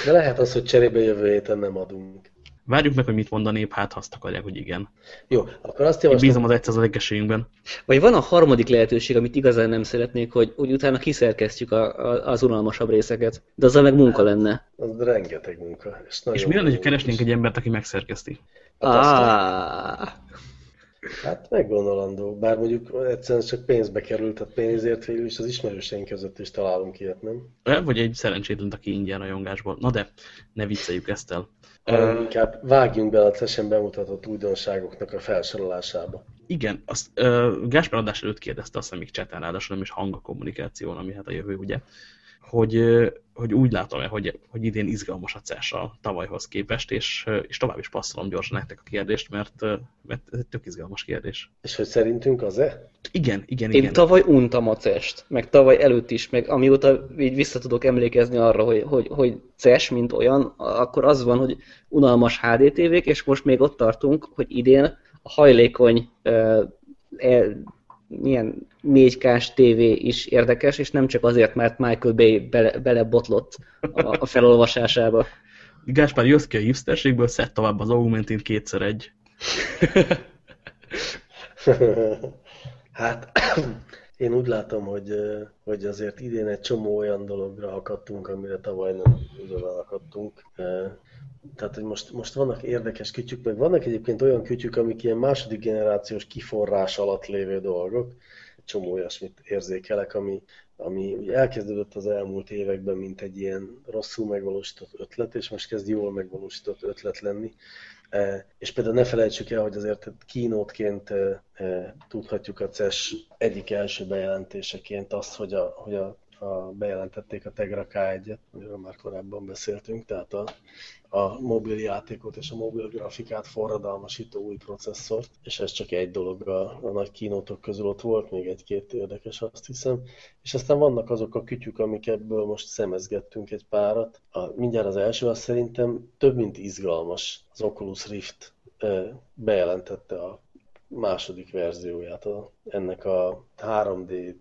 De lehet az, hogy cserébe jövő héten nem adunk. Várjuk meg, hogy mit mond a nép, hát ha azt akarják, hogy igen. Jó, akkor azt Én javaslom, bízom az 1% esélyünkben. Vagy van a harmadik lehetőség, amit igazán nem szeretnék, hogy, hogy utána kiszerkesztjük a, a, az unalmasabb részeket. De azzal meg munka lenne. az rengeteg munka. És, És mi lenne, hogy jó keresnénk egy embert, aki megszerkeszti? Hát, azt- hát meggondolandó, bár mondjuk egyszerűen csak pénzbe került, tehát pénzért végül is az ismerőseink között is találunk ilyet, nem? Vagy egy szerencsétlent, aki ingyen rajongásból. Na de, ne vicceljük ezt el. Hanem inkább vágjunk bele a CES-en bemutatott újdonságoknak a felsorolásába. Igen, azt uh, Gáspár adás előtt kérdezte, azt hiszem még cseten ráadásul nem is hang a kommunikáción, ami hát a jövő, ugye, hogy, hogy úgy látom -e, hogy, hogy idén izgalmas a CES a tavalyhoz képest, és, és tovább is passzolom gyorsan nektek a kérdést, mert, mert ez egy tök izgalmas kérdés. És hogy szerintünk az-e? Igen, igen, én igen. tavaly untam a CES-t, meg tavaly előtt is, meg amióta így vissza tudok emlékezni arra, hogy, hogy, hogy CES, mint olyan, akkor az van, hogy unalmas HDTV-k, és most még ott tartunk, hogy idén a hajlékony uh, el, milyen 4K-s TV is érdekes, és nem csak azért, mert Michael Bay bele, belebotlott a, a felolvasásába. Gáspár, jössz ki a hipsterségből, szedd tovább az augmentint kétszer egy. hát, én úgy látom, hogy, hogy azért idén egy csomó olyan dologra akadtunk, amire tavaly nem igazán akadtunk. Tehát, hogy most, most vannak érdekes kütyük, meg vannak egyébként olyan kütyük, amik ilyen második generációs kiforrás alatt lévő dolgok. Egy csomó olyasmit érzékelek, ami, ami elkezdődött az elmúlt években, mint egy ilyen rosszul megvalósított ötlet, és most kezd jól megvalósított ötlet lenni. És például ne felejtsük el, hogy azért kínótként tudhatjuk a CES egyik első bejelentéseként azt, hogy a, hogy a a, bejelentették a Tegra K1-et, amiről már korábban beszéltünk, tehát a, a mobil játékot és a mobil grafikát forradalmasító új processzort, és ez csak egy dolog a, a nagy kínótok közül, ott volt még egy-két érdekes, azt hiszem, és aztán vannak azok a kütyük, amik ebből most szemezgettünk egy párat. A, mindjárt az első, az szerintem több mint izgalmas, az Oculus Rift bejelentette a második verzióját a, ennek a 3D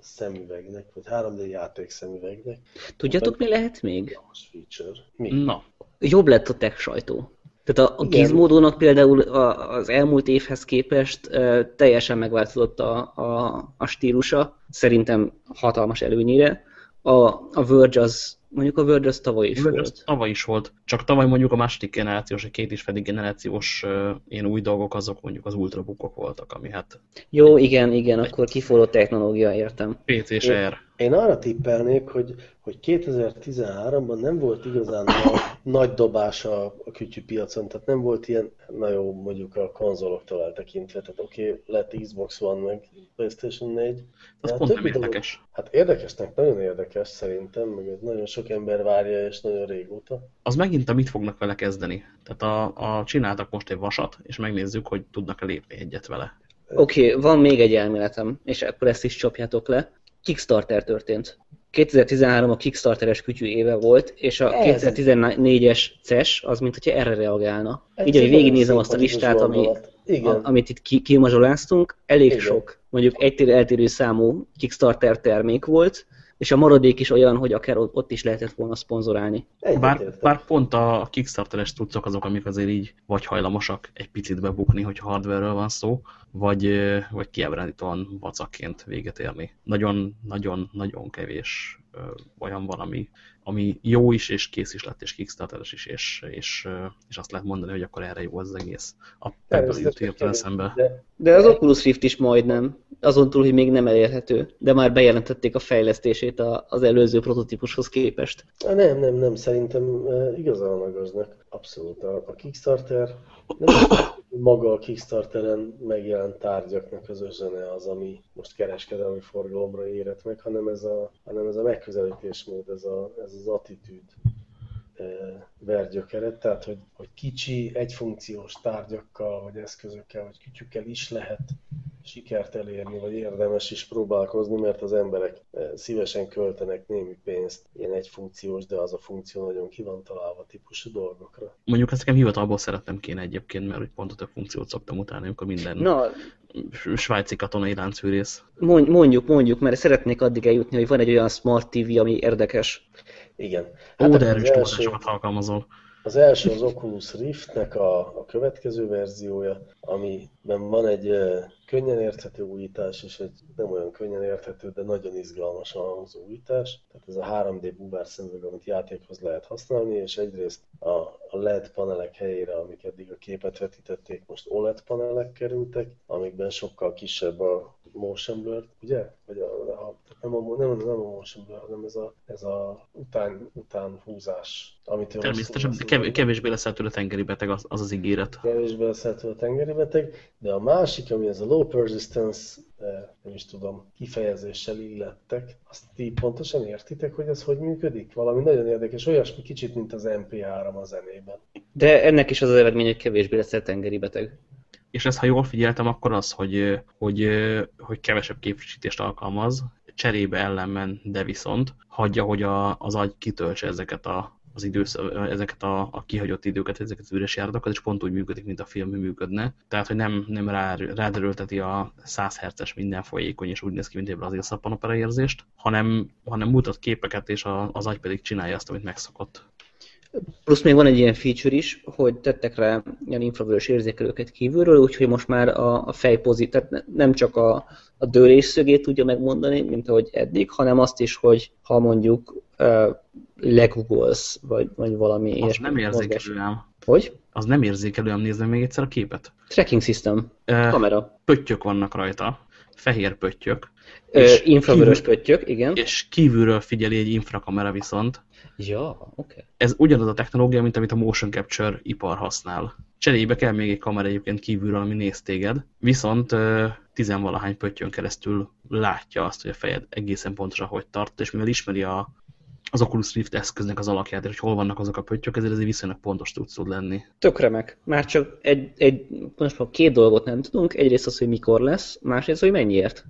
szemüvegnek, vagy 3D játék szemüvegnek. Tudjátok, mi lehet még? Feature. Mi? Na. Jobb lett a tech sajtó. Tehát a, a gizmódónak például a, az elmúlt évhez képest e, teljesen megváltozott a, a, a stílusa, szerintem hatalmas előnyire. A, a Verge az Mondjuk a Word az tavaly is Word volt. Tavaly is volt. Csak tavaly mondjuk a második generációs, a két és pedig generációs uh, ilyen új dolgok, azok mondjuk az ultrabookok voltak, ami hát... Jó, igen, igen, akkor kiforró technológia, értem. PC és R. Én arra tippelnék, hogy, hogy 2013-ban nem volt igazán nagy, nagy dobás a, a piacon, tehát nem volt ilyen, na jó, mondjuk a konzoloktól eltekintve, tehát oké, okay, lett Xbox One, meg PlayStation 4. Az pont nem érdekes. Dolog, hát érdekesnek, nagyon érdekes szerintem, meg ez nagyon sok ember várja, és nagyon régóta. Az megint a mit fognak vele kezdeni. Tehát a, a csináltak most egy vasat, és megnézzük, hogy tudnak-e lépni egyet vele. Oké, okay, van még egy elméletem, és akkor ezt is csapjátok le. Kickstarter történt. 2013 a Kickstarteres kütyű éve volt, és a 2014-es CES az, mint hogyha erre reagálna. Ez Így, hogy végignézem azt a listát, ami, a, amit itt ki, kimazsoláztunk, elég Igen. sok, mondjuk egy eltérő számú Kickstarter termék volt, és a maradék is olyan, hogy akár ott is lehetett volna szponzorálni. Bár, bár pont a Kickstarter-es tudszok azok, amik azért így vagy hajlamosak egy picit bebukni, hogy hardware van szó, vagy, vagy kiábrándítóan vacakként véget érni. Nagyon-nagyon-nagyon kevés olyan van, ami, ami jó is, és kész is lett, és Kickstarter-es is, és, és, és azt lehet mondani, hogy akkor erre jó az egész. A Pebble jut hirtelen szembe. De, de az Oculus Rift is majdnem, azon túl, hogy még nem elérhető, de már bejelentették a fejlesztését az előző prototípushoz képest. Nem, nem, nem, szerintem igazán magaznak. Abszolút. A, a Kickstarter nem maga a Kickstarteren megjelent tárgyaknak az özene az, ami most kereskedelmi forgalomra érett meg, hanem ez a, hanem ez a megközelítésmód, ez, a, ez az attitűd vergyökeret, tehát hogy, hogy kicsi, egyfunkciós tárgyakkal, vagy eszközökkel, vagy kütyükkel is lehet sikert elérni, vagy érdemes is próbálkozni, mert az emberek szívesen költenek némi pénzt ilyen egyfunkciós, de az a funkció nagyon ki van találva típusú dolgokra. Mondjuk ezt nekem hivatalból szerettem kéne egyébként, mert hogy pont a több funkciót szoktam utálni, amikor minden Na, svájci katonai láncfűrész. Mondjuk, mondjuk, mert szeretnék addig eljutni, hogy van egy olyan smart TV, ami érdekes. Igen. Hát Ó, de erős első... sokat alkalmazol. Az első az Oculus Riftnek a, a következő verziója, amiben van egy könnyen érthető újítás, és egy nem olyan könnyen érthető, de nagyon izgalmas az újítás. Tehát ez a 3D bubár szemüveg, amit játékhoz lehet használni, és egyrészt a, a LED panelek helyére, amik eddig a képet vetítették, most OLED panelek kerültek, amikben sokkal kisebb a motion blur, ugye? Vagy a, a, nem, a, nem, nem a motion blur, hanem ez a, ez a után, után húzás. Amit Természetesen kev, kevésbé leszel tőle tengeri beteg, az az, az ígéret. Kevésbé leszel tőle tengeri beteg, de a másik, ami ez a low persistence, nem is tudom, kifejezéssel illettek, azt ti pontosan értitek, hogy ez hogy működik? Valami nagyon érdekes, olyasmi kicsit, mint az MP3 a zenében. De ennek is az az eredmény, hogy kevésbé leszel tengeri beteg és ezt ha jól figyeltem, akkor az, hogy, hogy, hogy kevesebb képfrissítést alkalmaz, cserébe ellenben, de viszont hagyja, hogy a, az agy kitöltse ezeket a, az idősz, ezeket a, a kihagyott időket, ezeket az üres járatokat, és pont úgy működik, mint a film működne. Tehát, hogy nem, nem rá, ráderülteti a 100 Hz-es minden folyékony, és úgy néz ki, mint egy brazil szappanopera érzést, hanem, hanem mutat képeket, és a, az agy pedig csinálja azt, amit megszokott. Plusz még van egy ilyen feature is, hogy tettek rá ilyen infravörös érzékelőket kívülről, úgyhogy most már a, a fejpozit, tehát nem csak a, a dőlés szögét tudja megmondani, mint ahogy eddig, hanem azt is, hogy ha mondjuk uh, legugolsz, vagy, vagy valami Az nem mozgás. érzékelő ám. Hogy? Az nem érzékelő ám, nézd meg még egyszer a képet. Tracking system, Ö, kamera. Pöttyök vannak rajta, fehér pöttyök, és infravörös kívül- pöttyök, igen. és kívülről figyeli egy infrakamera viszont. Ja, oké. Okay. Ez ugyanaz a technológia, mint amit a motion capture ipar használ. Cserébe kell még egy kamera egyébként kívülről, ami néz téged, viszont tizenvalahány pöttyön keresztül látja azt, hogy a fejed egészen pontosan hogy tart, és mivel ismeri a, az Oculus Rift eszköznek az alakját, és hogy hol vannak azok a pöttyök, ezért ez egy viszonylag pontos tudsz tud lenni. Tök remek. Már csak egy, egy, most már két dolgot nem tudunk. Egyrészt az, hogy mikor lesz, másrészt, hogy mennyiért.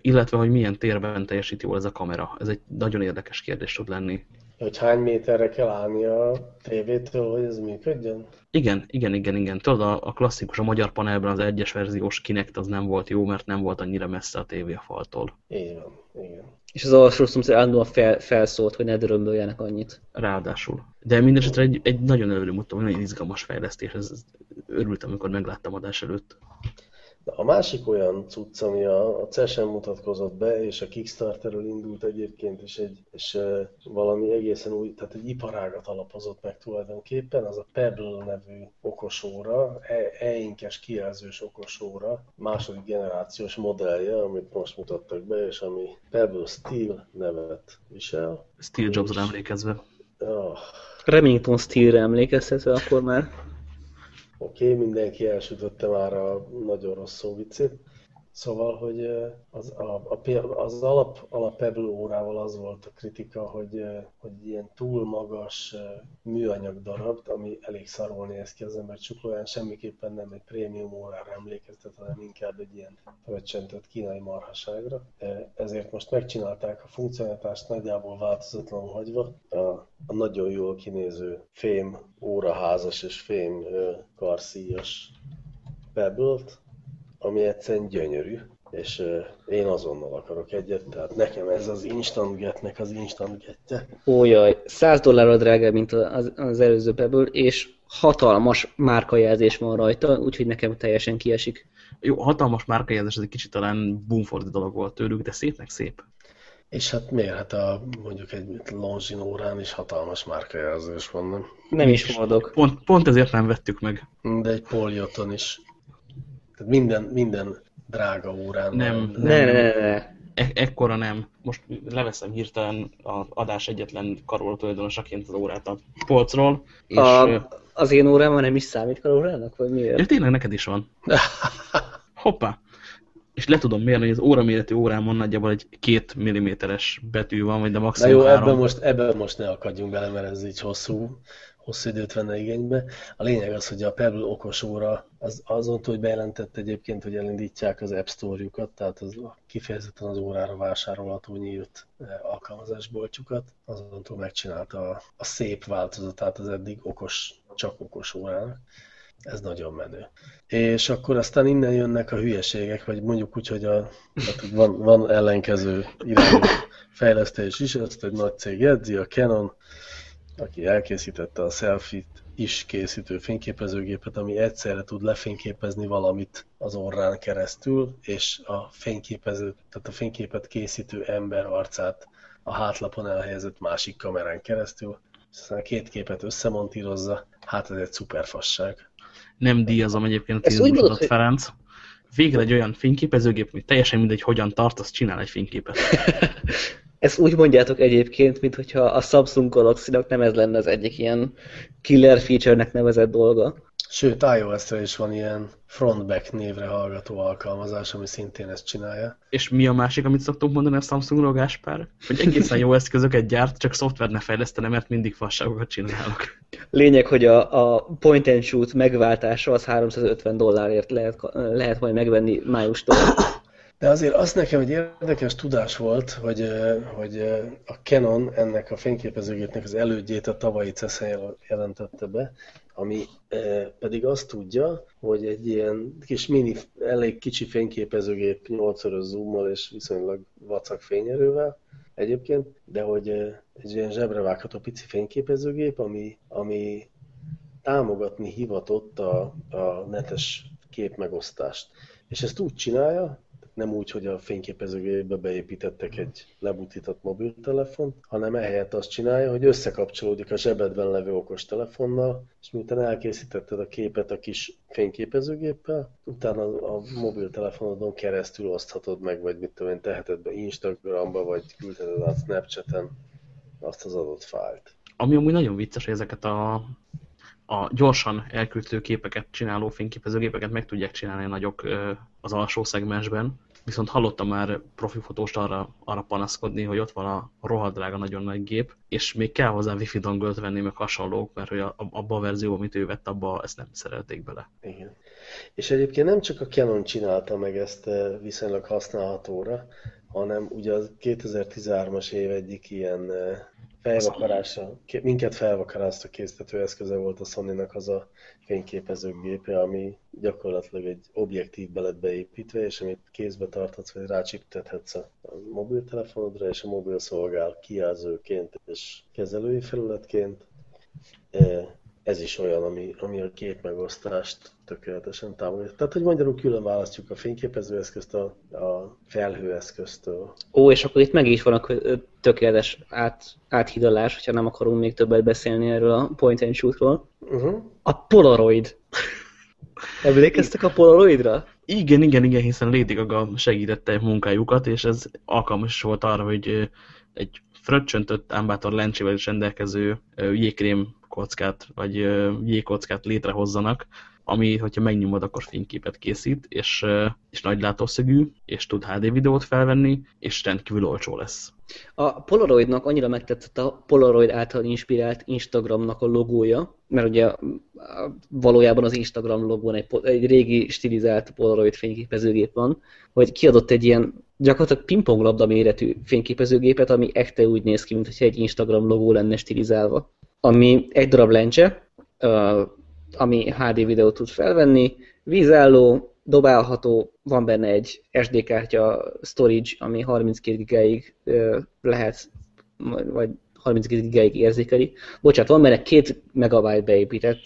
Illetve, hogy milyen térben teljesít jól ez a kamera. Ez egy nagyon érdekes kérdés tud lenni. Hogy hány méterre kell állni a tévétől, hogy ez működjön? Igen, igen, igen, igen. Tudod, a, a klasszikus, a magyar panelben az egyes verziós Kinect az nem volt jó, mert nem volt annyira messze a tévé a faltól. Így van, igen. És az alsó szomszéd állandóan fel, felszólt, hogy ne dörömböljenek annyit. Ráadásul. De mindenesetre egy, egy nagyon előremutató, nagyon izgalmas fejlesztés. Ez, ez örültem, amikor megláttam adás előtt. Na, a másik olyan cucc, ami a, a CES-en mutatkozott be, és a Kickstarterről indult egyébként, és, egy, és uh, valami egészen új, tehát egy iparágat alapozott meg tulajdonképpen, az a Pebble nevű okosóra, e- e-inkes kijelzős okosóra, második generációs modellje, amit most mutattak be, és ami Pebble Steel nevet visel. Steve Jobsra emlékezve. Oh, Remington Steel-re emlékeztetve akkor már. Oké, okay, mindenki elsütötte már a nagyon rossz szó viccét. Szóval, hogy az, a, a, az alap, alap Pebble órával az volt a kritika, hogy, hogy ilyen túl magas műanyag darab, ami elég szarul néz ki az ember csuklóján, semmiképpen nem egy prémium órára emlékeztet, hanem inkább egy ilyen fröccsentett kínai marhaságra. Ezért most megcsinálták a funkcionalitást nagyjából változatlanul hagyva, a, a nagyon jól kinéző fém óraházas és fém karszíjas Pebble-t, ami egyszerűen gyönyörű, és én azonnal akarok egyet, tehát nekem ez az Instant Get-nek az Instant Get-je. Ó jaj, 100 dollárral drágább, mint az, az előző Pebble, és hatalmas márkajelzés van rajta, úgyhogy nekem teljesen kiesik. Jó, hatalmas márkajelzés, ez egy kicsit talán boomfordi dolog volt tőlük, de szépnek szép. És hát miért? Hát a, mondjuk egy Longines órán is hatalmas márkajelzés van, nem? Nem is mondok. Pont, pont ezért nem vettük meg. De egy Polioton is. Tehát minden, minden drága órán. Nem, van. nem. Ne, ne, ne, ne. E ekkora nem. Most leveszem hirtelen az adás egyetlen karol tulajdonosaként az órát a polcról, és A, az én órám nem is számít kalórának, vagy miért? ja, tényleg neked is van. Hoppá! És le tudom mérni, hogy az óraméretű órámon nagyjából egy két milliméteres betű van, vagy de Na maximum jó, három. ebben most, ebben most ne akadjunk bele, mert ez így hosszú, hosszú időt venne igénybe. A lényeg az, hogy a Pebble okos óra az, azon hogy bejelentett egyébként, hogy elindítják az App Store-jukat, tehát az kifejezetten az órára vásárolható nyílt eh, alkalmazásboltjukat, azon túl megcsinálta a, a szép változatát az eddig okos, csak okos órának. Ez nagyon menő. És akkor aztán innen jönnek a hülyeségek, vagy mondjuk úgy, hogy a, hát van, van ellenkező irányú fejlesztés is, ezt egy nagy cég jegyzi, a Canon, aki elkészítette a selfie is készítő fényképezőgépet, ami egyszerre tud lefényképezni valamit az orrán keresztül, és a fényképező, tehát a fényképet készítő ember arcát a hátlapon elhelyezett másik kamerán keresztül, és aztán a két képet összemontírozza, hát ez egy szuper fasság. Nem díjazom egyébként a tízmusodat, hogy- Ferenc. Végre egy olyan fényképezőgép, hogy teljesen mindegy, hogyan tartasz, csinál egy fényképet. Ezt úgy mondjátok egyébként, mintha a Samsung galaxy nem ez lenne az egyik ilyen killer feature-nek nevezett dolga. Sőt, iOS-re is van ilyen Frontback névre hallgató alkalmazás, ami szintén ezt csinálja. És mi a másik, amit szoktunk mondani a Samsungról, Gáspár? Hogy egészen jó eszközöket gyárt, csak szoftvert ne fejlesztene, mert mindig fasságokat csinálok. Lényeg, hogy a, a point and shoot megváltása az 350 dollárért lehet, lehet majd megvenni májustól. De azért az nekem egy érdekes tudás volt, hogy, hogy a Canon ennek a fényképezőgépnek az elődjét a tavalyi CES-en jel- jelentette be, ami pedig azt tudja, hogy egy ilyen kis mini, elég kicsi fényképezőgép 8 zoommal és viszonylag vacak fényerővel egyébként, de hogy egy ilyen zsebre vágható pici fényképezőgép, ami, ami támogatni hivatott a, a netes képmegosztást. És ezt úgy csinálja, nem úgy, hogy a fényképezőgépbe beépítettek egy lebutított mobiltelefon, hanem ehelyett azt csinálja, hogy összekapcsolódik a zsebedben levő okos telefonnal, és miután elkészítetted a képet a kis fényképezőgéppel, utána a mobiltelefonodon keresztül oszthatod meg, vagy mit tudom én, teheted be Instagramba, vagy küldheted át Snapchaten azt az adott fájlt. Ami amúgy nagyon vicces, hogy ezeket a, a gyorsan elküldő képeket csináló fényképezőgépeket meg tudják csinálni a nagyok az alsó szegmensben, Viszont hallottam már profi fotóst arra, arra panaszkodni, hogy ott van a rohadrága nagyon nagy gép, és még kell hozzá wifi dongölt venni, meg hasonlók, mert hogy a, abba a verzió, amit ő vett, abba ezt nem szerelték bele. Igen. És egyébként nem csak a Canon csinálta meg ezt viszonylag használhatóra, hanem ugye az 2013-as év egyik ilyen felvakarásra, minket felvakarásra készítő eszköze volt a sony az a fényképezőgépe, ami gyakorlatilag egy objektívbe lett beépítve, és amit kézbe tarthatsz, vagy rácsiptethetsz a mobiltelefonodra, és a mobil szolgál kijelzőként és kezelői felületként. E, ez is olyan, ami, ami a kép megosztást tökéletesen támogatja. Tehát, hogy magyarul külön választjuk a fényképezőeszközt a, a felhőeszköztől. Ó, és akkor itt meg is van a tökéletes át, áthidalás, hogyha nem akarunk még többet beszélni erről a point and shootról. Uh-huh. A Polaroid. Emlékeztek a Polaroidra? Igen, igen, igen, hiszen Lady Gaga segítette munkájukat, és ez alkalmas volt arra, hogy egy fröccsöntött ámbátor lencsével is rendelkező jégkrém kockát, vagy jégkockát létrehozzanak, ami, hogyha megnyomod, akkor fényképet készít, és, és nagy látószögű, és tud HD videót felvenni, és rendkívül olcsó lesz. A Polaroidnak annyira megtetszett a Polaroid által inspirált Instagramnak a logója, mert ugye valójában az Instagram logón egy, egy régi stilizált Polaroid fényképezőgép van, hogy kiadott egy ilyen gyakorlatilag pingponglabda méretű fényképezőgépet, ami ekte úgy néz ki, mintha egy Instagram logó lenne stilizálva. Ami egy darab lencse, ami HD videót tud felvenni, vízálló, dobálható, van benne egy SD kártya storage, ami 32 gigáig lehet, vagy 32 gigáig érzékeli. Bocsánat, van benne 2 megabyte beépített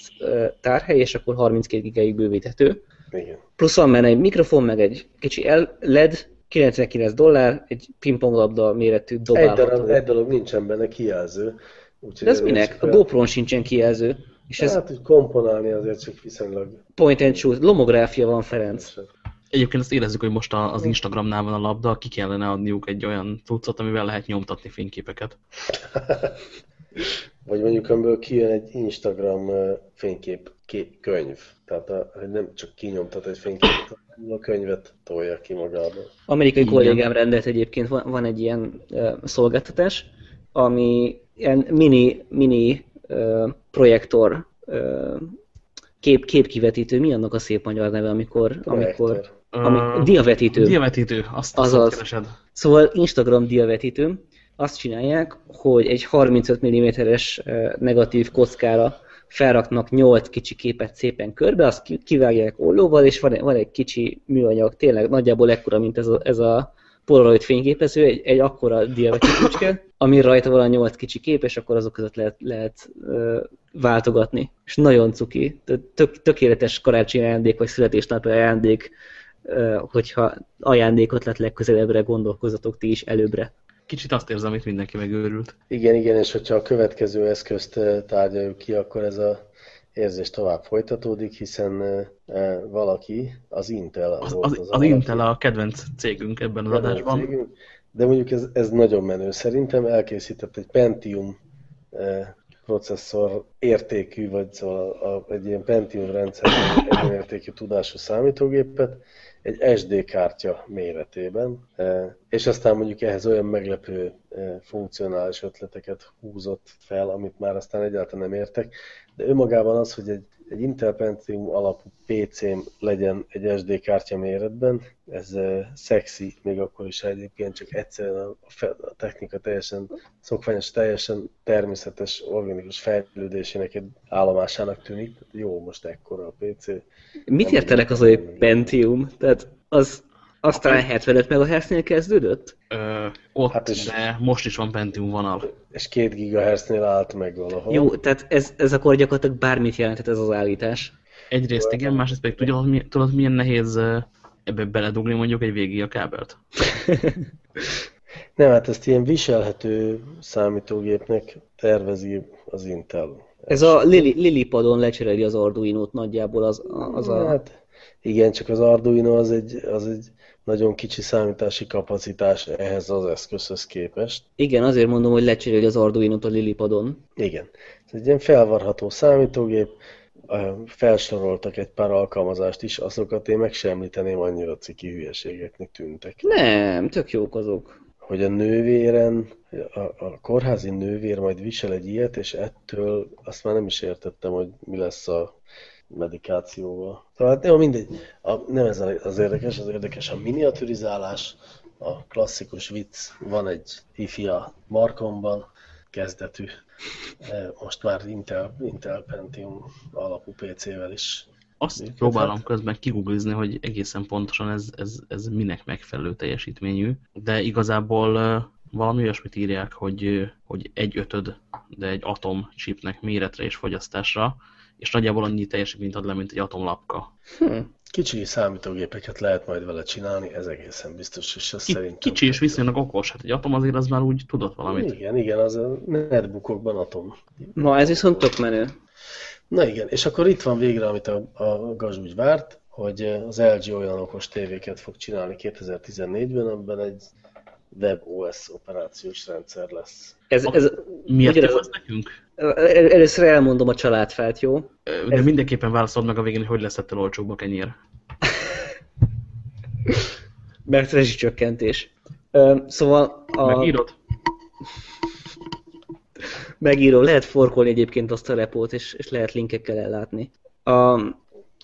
tárhely, és akkor 32 gigáig bővíthető. Igen. Plusz van benne egy mikrofon, meg egy kicsi LED, 99 dollár, egy pingponglabda méretű dobálható. Egy darab, egy dolog nincsen benne kijelző. De ez minek? A GoPro-n sincsen kijelző. És ez... Hát, hogy komponálni azért csak viszonylag... Point and shoot, lomográfia van, Ferenc. Egyébként azt érezzük, hogy most az Instagramnál van a labda, ki kellene adniuk egy olyan cuccot, amivel lehet nyomtatni fényképeket. Vagy mondjuk, amiből kijön egy Instagram fénykép könyv. Tehát a, hogy nem csak kinyomtat egy fényképet, hanem a könyvet tolja ki magából. Amerikai Igen. kollégám rendelt egyébként, van, van egy ilyen uh, szolgáltatás, ami ilyen mini, mini projektor kép, képkivetítő, mi annak a szép magyar neve, amikor, amikor ami, diavetítő. Diavetítő, azt, azt Azaz. keresed. Szóval Instagram diavetítő, azt csinálják, hogy egy 35 mm-es negatív kockára felraknak 8 kicsi képet szépen körbe, azt kivágják ollóval, és van, van egy kicsi műanyag, tényleg nagyjából ekkora, mint ez a, ez a Polaroid fényképező, egy, egy akkora diavetítőcske, ami rajta van a 8 kicsi kép, és akkor azok között lehet, lehet ö, váltogatni. És nagyon cuki. Tök, tökéletes karácsonyi ajándék, vagy születésnapi ajándék, ö, hogyha ajándékot lett legközelebbre, gondolkozatok ti is előbbre. Kicsit azt érzem, itt mindenki megőrült. Igen, igen, és hogyha a következő eszközt tárgyaljuk ki, akkor ez a érzés tovább folytatódik, hiszen valaki, az Intel az, volt az, az, az Intel a kedvenc cégünk ebben az adásban. Cégünk, de mondjuk ez, ez nagyon menő. Szerintem elkészített egy Pentium e, processzor értékű, vagy szóval a, egy ilyen Pentium rendszer értékű tudású számítógépet, egy SD kártya méretében, e, és aztán mondjuk ehhez olyan meglepő e, funkcionális ötleteket húzott fel, amit már aztán egyáltalán nem értek, de önmagában az, hogy egy, egy Intel Pentium alapú PC-m legyen egy SD kártya méretben, ez uh, szexi, még akkor is egyébként csak egyszerűen a, a technika teljesen szokványos, teljesen természetes, organikus fejlődésének egy állomásának tűnik. Jó, most ekkora a PC. Mit értenek az, hogy Pentium? Tehát az Aztán 75 MHz-nél kezdődött? Ö, ott, Hát és- de most is van Pentium vonal. És 2 GHz-nél állt meg valahol. Jó, tehát ez, ez akkor gyakorlatilag bármit jelentett ez az állítás. Egyrészt igen, másrészt pedig tudod, mi- tudod milyen nehéz ebbe beledugni mondjuk egy végig a kábelt? Nem, hát ezt ilyen viselhető számítógépnek tervezi az Intel. Ez a Lili, Lilipadon lecsereli az Arduino-t nagyjából az, az a... Hát igen, csak az Arduino az egy, az egy nagyon kicsi számítási kapacitás ehhez az eszközhöz képest. Igen, azért mondom, hogy lecseréli az Arduino-t a Lilipadon. Igen. Ez egy ilyen felvarható számítógép, felsoroltak egy pár alkalmazást is, azokat én meg sem említeném, annyira ciki hülyeségeknek tűntek. Nem, tök jók azok. Hogy a nővéren, a, a kórházi nővér majd visel egy ilyet, és ettől azt már nem is értettem, hogy mi lesz a medikációval. Szóval hát jó, mindegy. A, nem ez az érdekes, az érdekes a miniaturizálás, a klasszikus vicc, van egy ifi a markomban, kezdetű, eh, most már Intel, Intel Pentium alapú PC-vel is. Azt Működhet. próbálom közben kiguglizni, hogy egészen pontosan ez, ez, ez minek megfelelő teljesítményű, de igazából ö, valami olyasmit írják, hogy, hogy egy ötöd, de egy atom chipnek méretre és fogyasztásra, és nagyjából annyi teljesítményt ad le, mint egy atomlapka. Hm. Kicsi számítógépeket lehet majd vele csinálni, ez egészen biztos, és ez Ki, szerintem... kicsi és viszonylag okos, hát egy atom azért az már úgy tudott valamit. Igen, igen, az a netbookokban atom. Ma ez viszont tök menő. Na igen, és akkor itt van végre, amit a, a Gazs úgy várt, hogy az LG olyan okos tévéket fog csinálni 2014-ben, amiben egy WebOS operációs rendszer lesz. Ez, ez, Miért jó ez nekünk? El- először elmondom a családfát, jó? De mindenképpen válaszold meg a végén, hogy hogy lesz ettől olcsóbb a kenyér. Mert rezsicsökkentés. Szóval a... Megírod? Megírom, lehet forkolni egyébként azt a repót, és, és lehet linkekkel ellátni. A,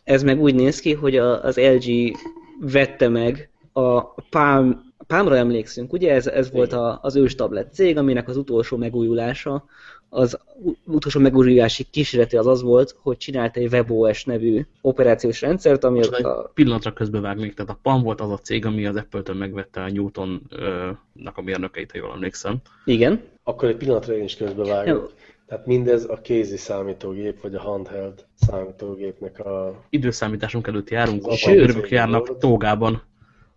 ez meg úgy néz ki, hogy a, az LG vette meg a Palm, Palmra emlékszünk, ugye ez, ez volt a, az ős tablet cég, aminek az utolsó megújulása, az utolsó megújulási kísérlete az az volt, hogy csinált egy WebOS nevű operációs rendszert, ami Most a, pillanatra közbevágnék, tehát a PAM volt az a cég, ami az Apple-től megvette a Newton-nak a mérnökeit, ha jól emlékszem. igen, Akkor egy pillanatra én is Jó. közbevágok. Tehát mindez a kézi számítógép, vagy a handheld számítógépnek a... Időszámításunk előtt járunk, a örökök járnak tógában.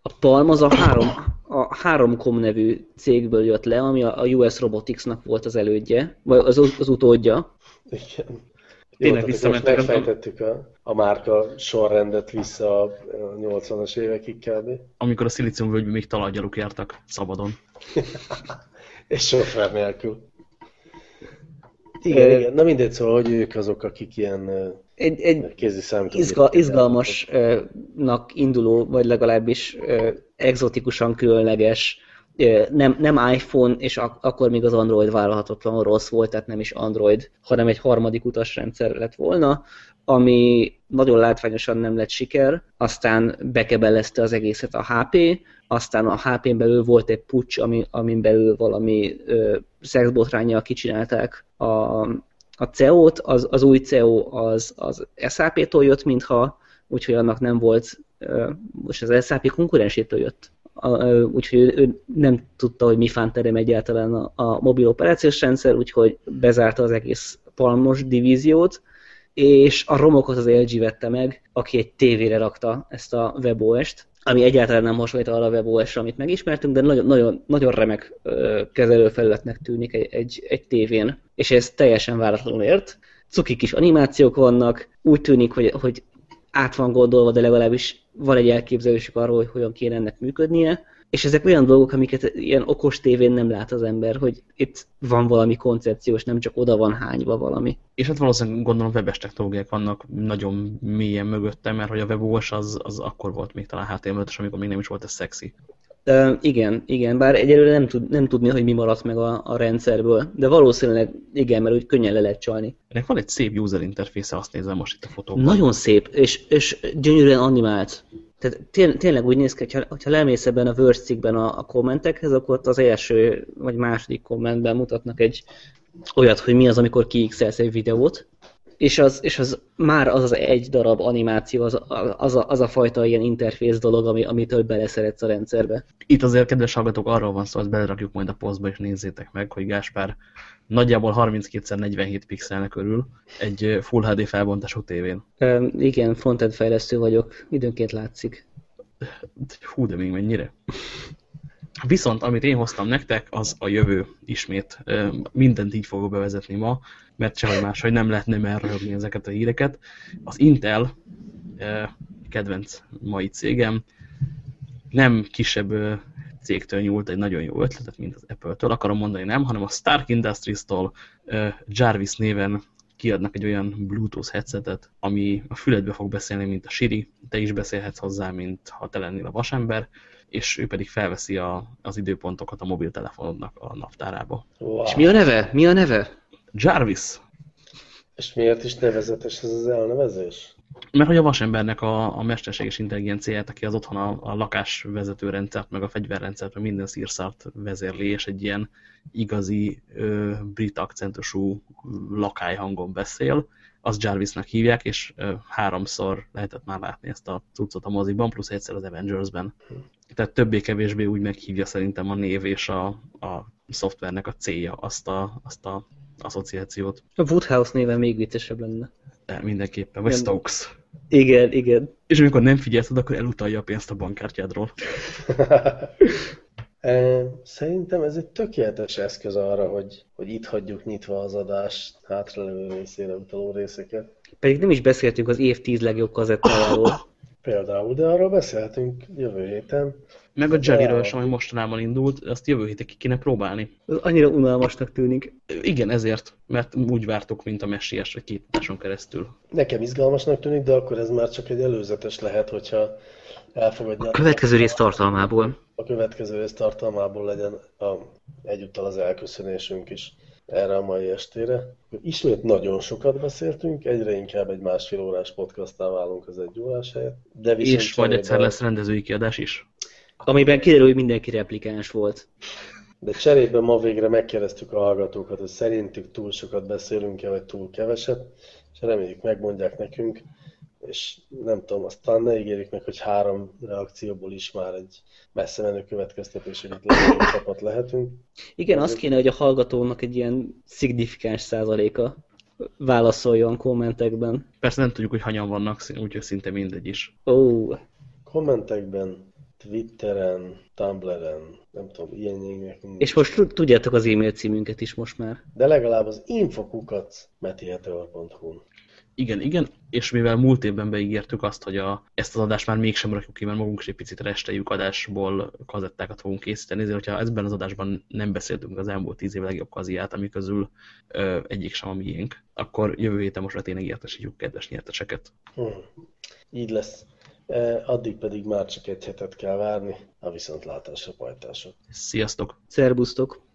A Palm az a, három, a 3Com nevű cégből jött le, ami a, US Robotics-nak volt az elődje, vagy az, az utódja. Igen. Tényleg visszamentek megfejtettük a, a márka sorrendet vissza a 80-as évekig kb. amikor a szilíciumvölgyben még talajgyaluk jártak szabadon. És sofőr nélkül. Igen, Ö, igen. Na mindegy, szóval, hogy ők azok, akik ilyen Egy, egy kézi izga, izgalmasnak induló, vagy legalábbis ö, exotikusan különleges, nem, nem iPhone, és ak- akkor még az Android vállalhatatlanul rossz volt, tehát nem is Android, hanem egy harmadik utasrendszer lett volna, ami nagyon látványosan nem lett siker, aztán bekebelezte az egészet a HP, aztán a HP-n belül volt egy pucs, ami, amin belül valami ö, szexbotrányjal kicsinálták a, a CEO-t, az, az új CEO az, az SAP-tól jött, mintha, úgyhogy annak nem volt, most az SAP konkurensétől jött. Úgyhogy ő, nem tudta, hogy mi fán terem egyáltalán a, a mobil operációs rendszer, úgyhogy bezárta az egész palmos divíziót, és a romokat az LG vette meg, aki egy tévére rakta ezt a WebOS-t, ami egyáltalán nem hasonlít arra a WebOS-ra, amit megismertünk, de nagyon, nagyon, nagyon remek kezelőfelületnek tűnik egy, egy, egy tévén, és ez teljesen váratlanul ért. Cuki kis animációk vannak, úgy tűnik, hogy, hogy át van gondolva, de legalábbis van egy elképzelésük arról, hogy hogyan kéne ennek működnie, és ezek olyan dolgok, amiket ilyen okos tévén nem lát az ember, hogy itt van valami koncepciós, nem csak oda van hányva valami. És hát valószínűleg gondolom webes technológiák vannak nagyon mélyen mögötte, mert hogy a WebOS az, az akkor volt még talán HTML-ös, amikor még nem is volt ez szexi. Uh, igen, igen, bár egyelőre nem, tud, nem tudni, hogy mi maradt meg a, a rendszerből, de valószínűleg igen, mert úgy könnyen le lehet csalni. Ennek van egy szép user interfésze, azt nézem most itt a fotóban. Nagyon szép, és, és gyönyörűen animált. Tehát té- tényleg úgy néz ki, hogyha, hogyha lemész ebben a Verse cikkben a, a kommentekhez, akkor ott az első vagy második kommentben mutatnak egy olyat, hogy mi az, amikor kiixelsz egy videót, és az, és az már az az egy darab animáció, az, az, a, az a fajta ilyen interfész dolog, ami, amitől beleszeretsz a rendszerbe. Itt azért, kedves hallgatók, arról van szó, hogy belerakjuk majd a posztba, és nézzétek meg, hogy Gáspár nagyjából 32x47 pixelnek körül egy Full HD felbontású tévén. Um, igen, frontend fejlesztő vagyok, időnként látszik. Hú, de még mennyire? Viszont amit én hoztam nektek, az a jövő ismét. Mindent így fogok bevezetni ma, mert sehogy máshogy nem lehetne elröhögni ezeket a híreket. Az Intel, kedvenc mai cégem, nem kisebb cégtől nyúlt egy nagyon jó ötletet, mint az Apple-től, akarom mondani nem, hanem a Stark Industries-tól Jarvis néven kiadnak egy olyan Bluetooth headsetet, ami a füledbe fog beszélni, mint a Siri, te is beszélhetsz hozzá, mint ha te lennél a vasember, és ő pedig felveszi a, az időpontokat a mobiltelefonodnak a naptárába. Wow. És mi a neve? Mi a neve? Jarvis. És miért is nevezetes ez az elnevezés? Mert hogy a vasembernek a, a mesterséges intelligenciáját, aki az otthon a, a lakásvezetőrendszert, meg a fegyverrendszert, meg minden szírszart vezérli, és egy ilyen igazi ö, brit akcentusú lakályhangon beszél, azt Jarvisnak hívják, és ö, háromszor lehetett már látni ezt a cuccot a moziban, plusz egyszer az Avengers-ben. Tehát többé-kevésbé úgy meghívja szerintem a név és a, a szoftvernek a célja azt a, azt a asszociációt. A Woodhouse néven még viccesebb lenne. De mindenképpen, vagy Stokes. Igen, igen. És amikor nem figyelsz akkor elutalja a pénzt a bankkártyádról. Szerintem ez egy tökéletes eszköz arra, hogy, hogy itt hagyjuk nyitva az adást hátralevő részére utaló részeket. Pedig nem is beszéltünk az év tíz legjobb kazettájáról. Például, de arról beszélhetünk jövő héten. Meg a Jellyről sem, ami mostanában indult, azt jövő héten ki kéne próbálni. Ez annyira unalmasnak tűnik. Igen, ezért, mert úgy vártuk, mint a messiás, vagy két keresztül. Nekem izgalmasnak tűnik, de akkor ez már csak egy előzetes lehet, hogyha elfogadja. A következő rész tartalmából. A következő rész tartalmából legyen a, egyúttal az elköszönésünk is erre a mai estére. Ismét nagyon sokat beszéltünk, egyre inkább egy másfél órás podcasttal válunk az egy órás helyet. De És majd egyszer lesz rendezői kiadás is. Amiben kiderül, hogy mindenki replikáns volt. De cserébe ma végre megkérdeztük a hallgatókat, hogy szerintük túl sokat beszélünk-e, vagy túl keveset, és reméljük megmondják nekünk, és nem tudom, aztán ne ígérjük meg, hogy három reakcióból is már egy messze menő következtetés, hogy itt csapat lehetünk. Igen, azt kéne, hogy a hallgatónak egy ilyen szignifikáns százaléka válaszoljon kommentekben. Persze nem tudjuk, hogy hanyan vannak, úgyhogy szinte mindegy is. Ó. Oh. Kommentekben Twitteren, Tumbleren, nem tudom, ilyen És most tudjátok az e-mail címünket is most már. De legalább az infokukat metiheteor.hu-n. Igen, igen, és mivel múlt évben beígértük azt, hogy a, ezt az adást már mégsem rakjuk ki, mert magunk is egy picit resteljük adásból kazettákat fogunk készíteni, ezért hogyha ebben az adásban nem beszéltünk az elmúlt tíz év legjobb kaziát, ami közül ö, egyik sem a miénk, akkor jövő héten most tényleg értesítjük kedves nyerteseket. Hmm. Így lesz. E, addig pedig már csak egy hetet kell várni, a viszontlátásra pajtások. Sziasztok! Szerbusztok!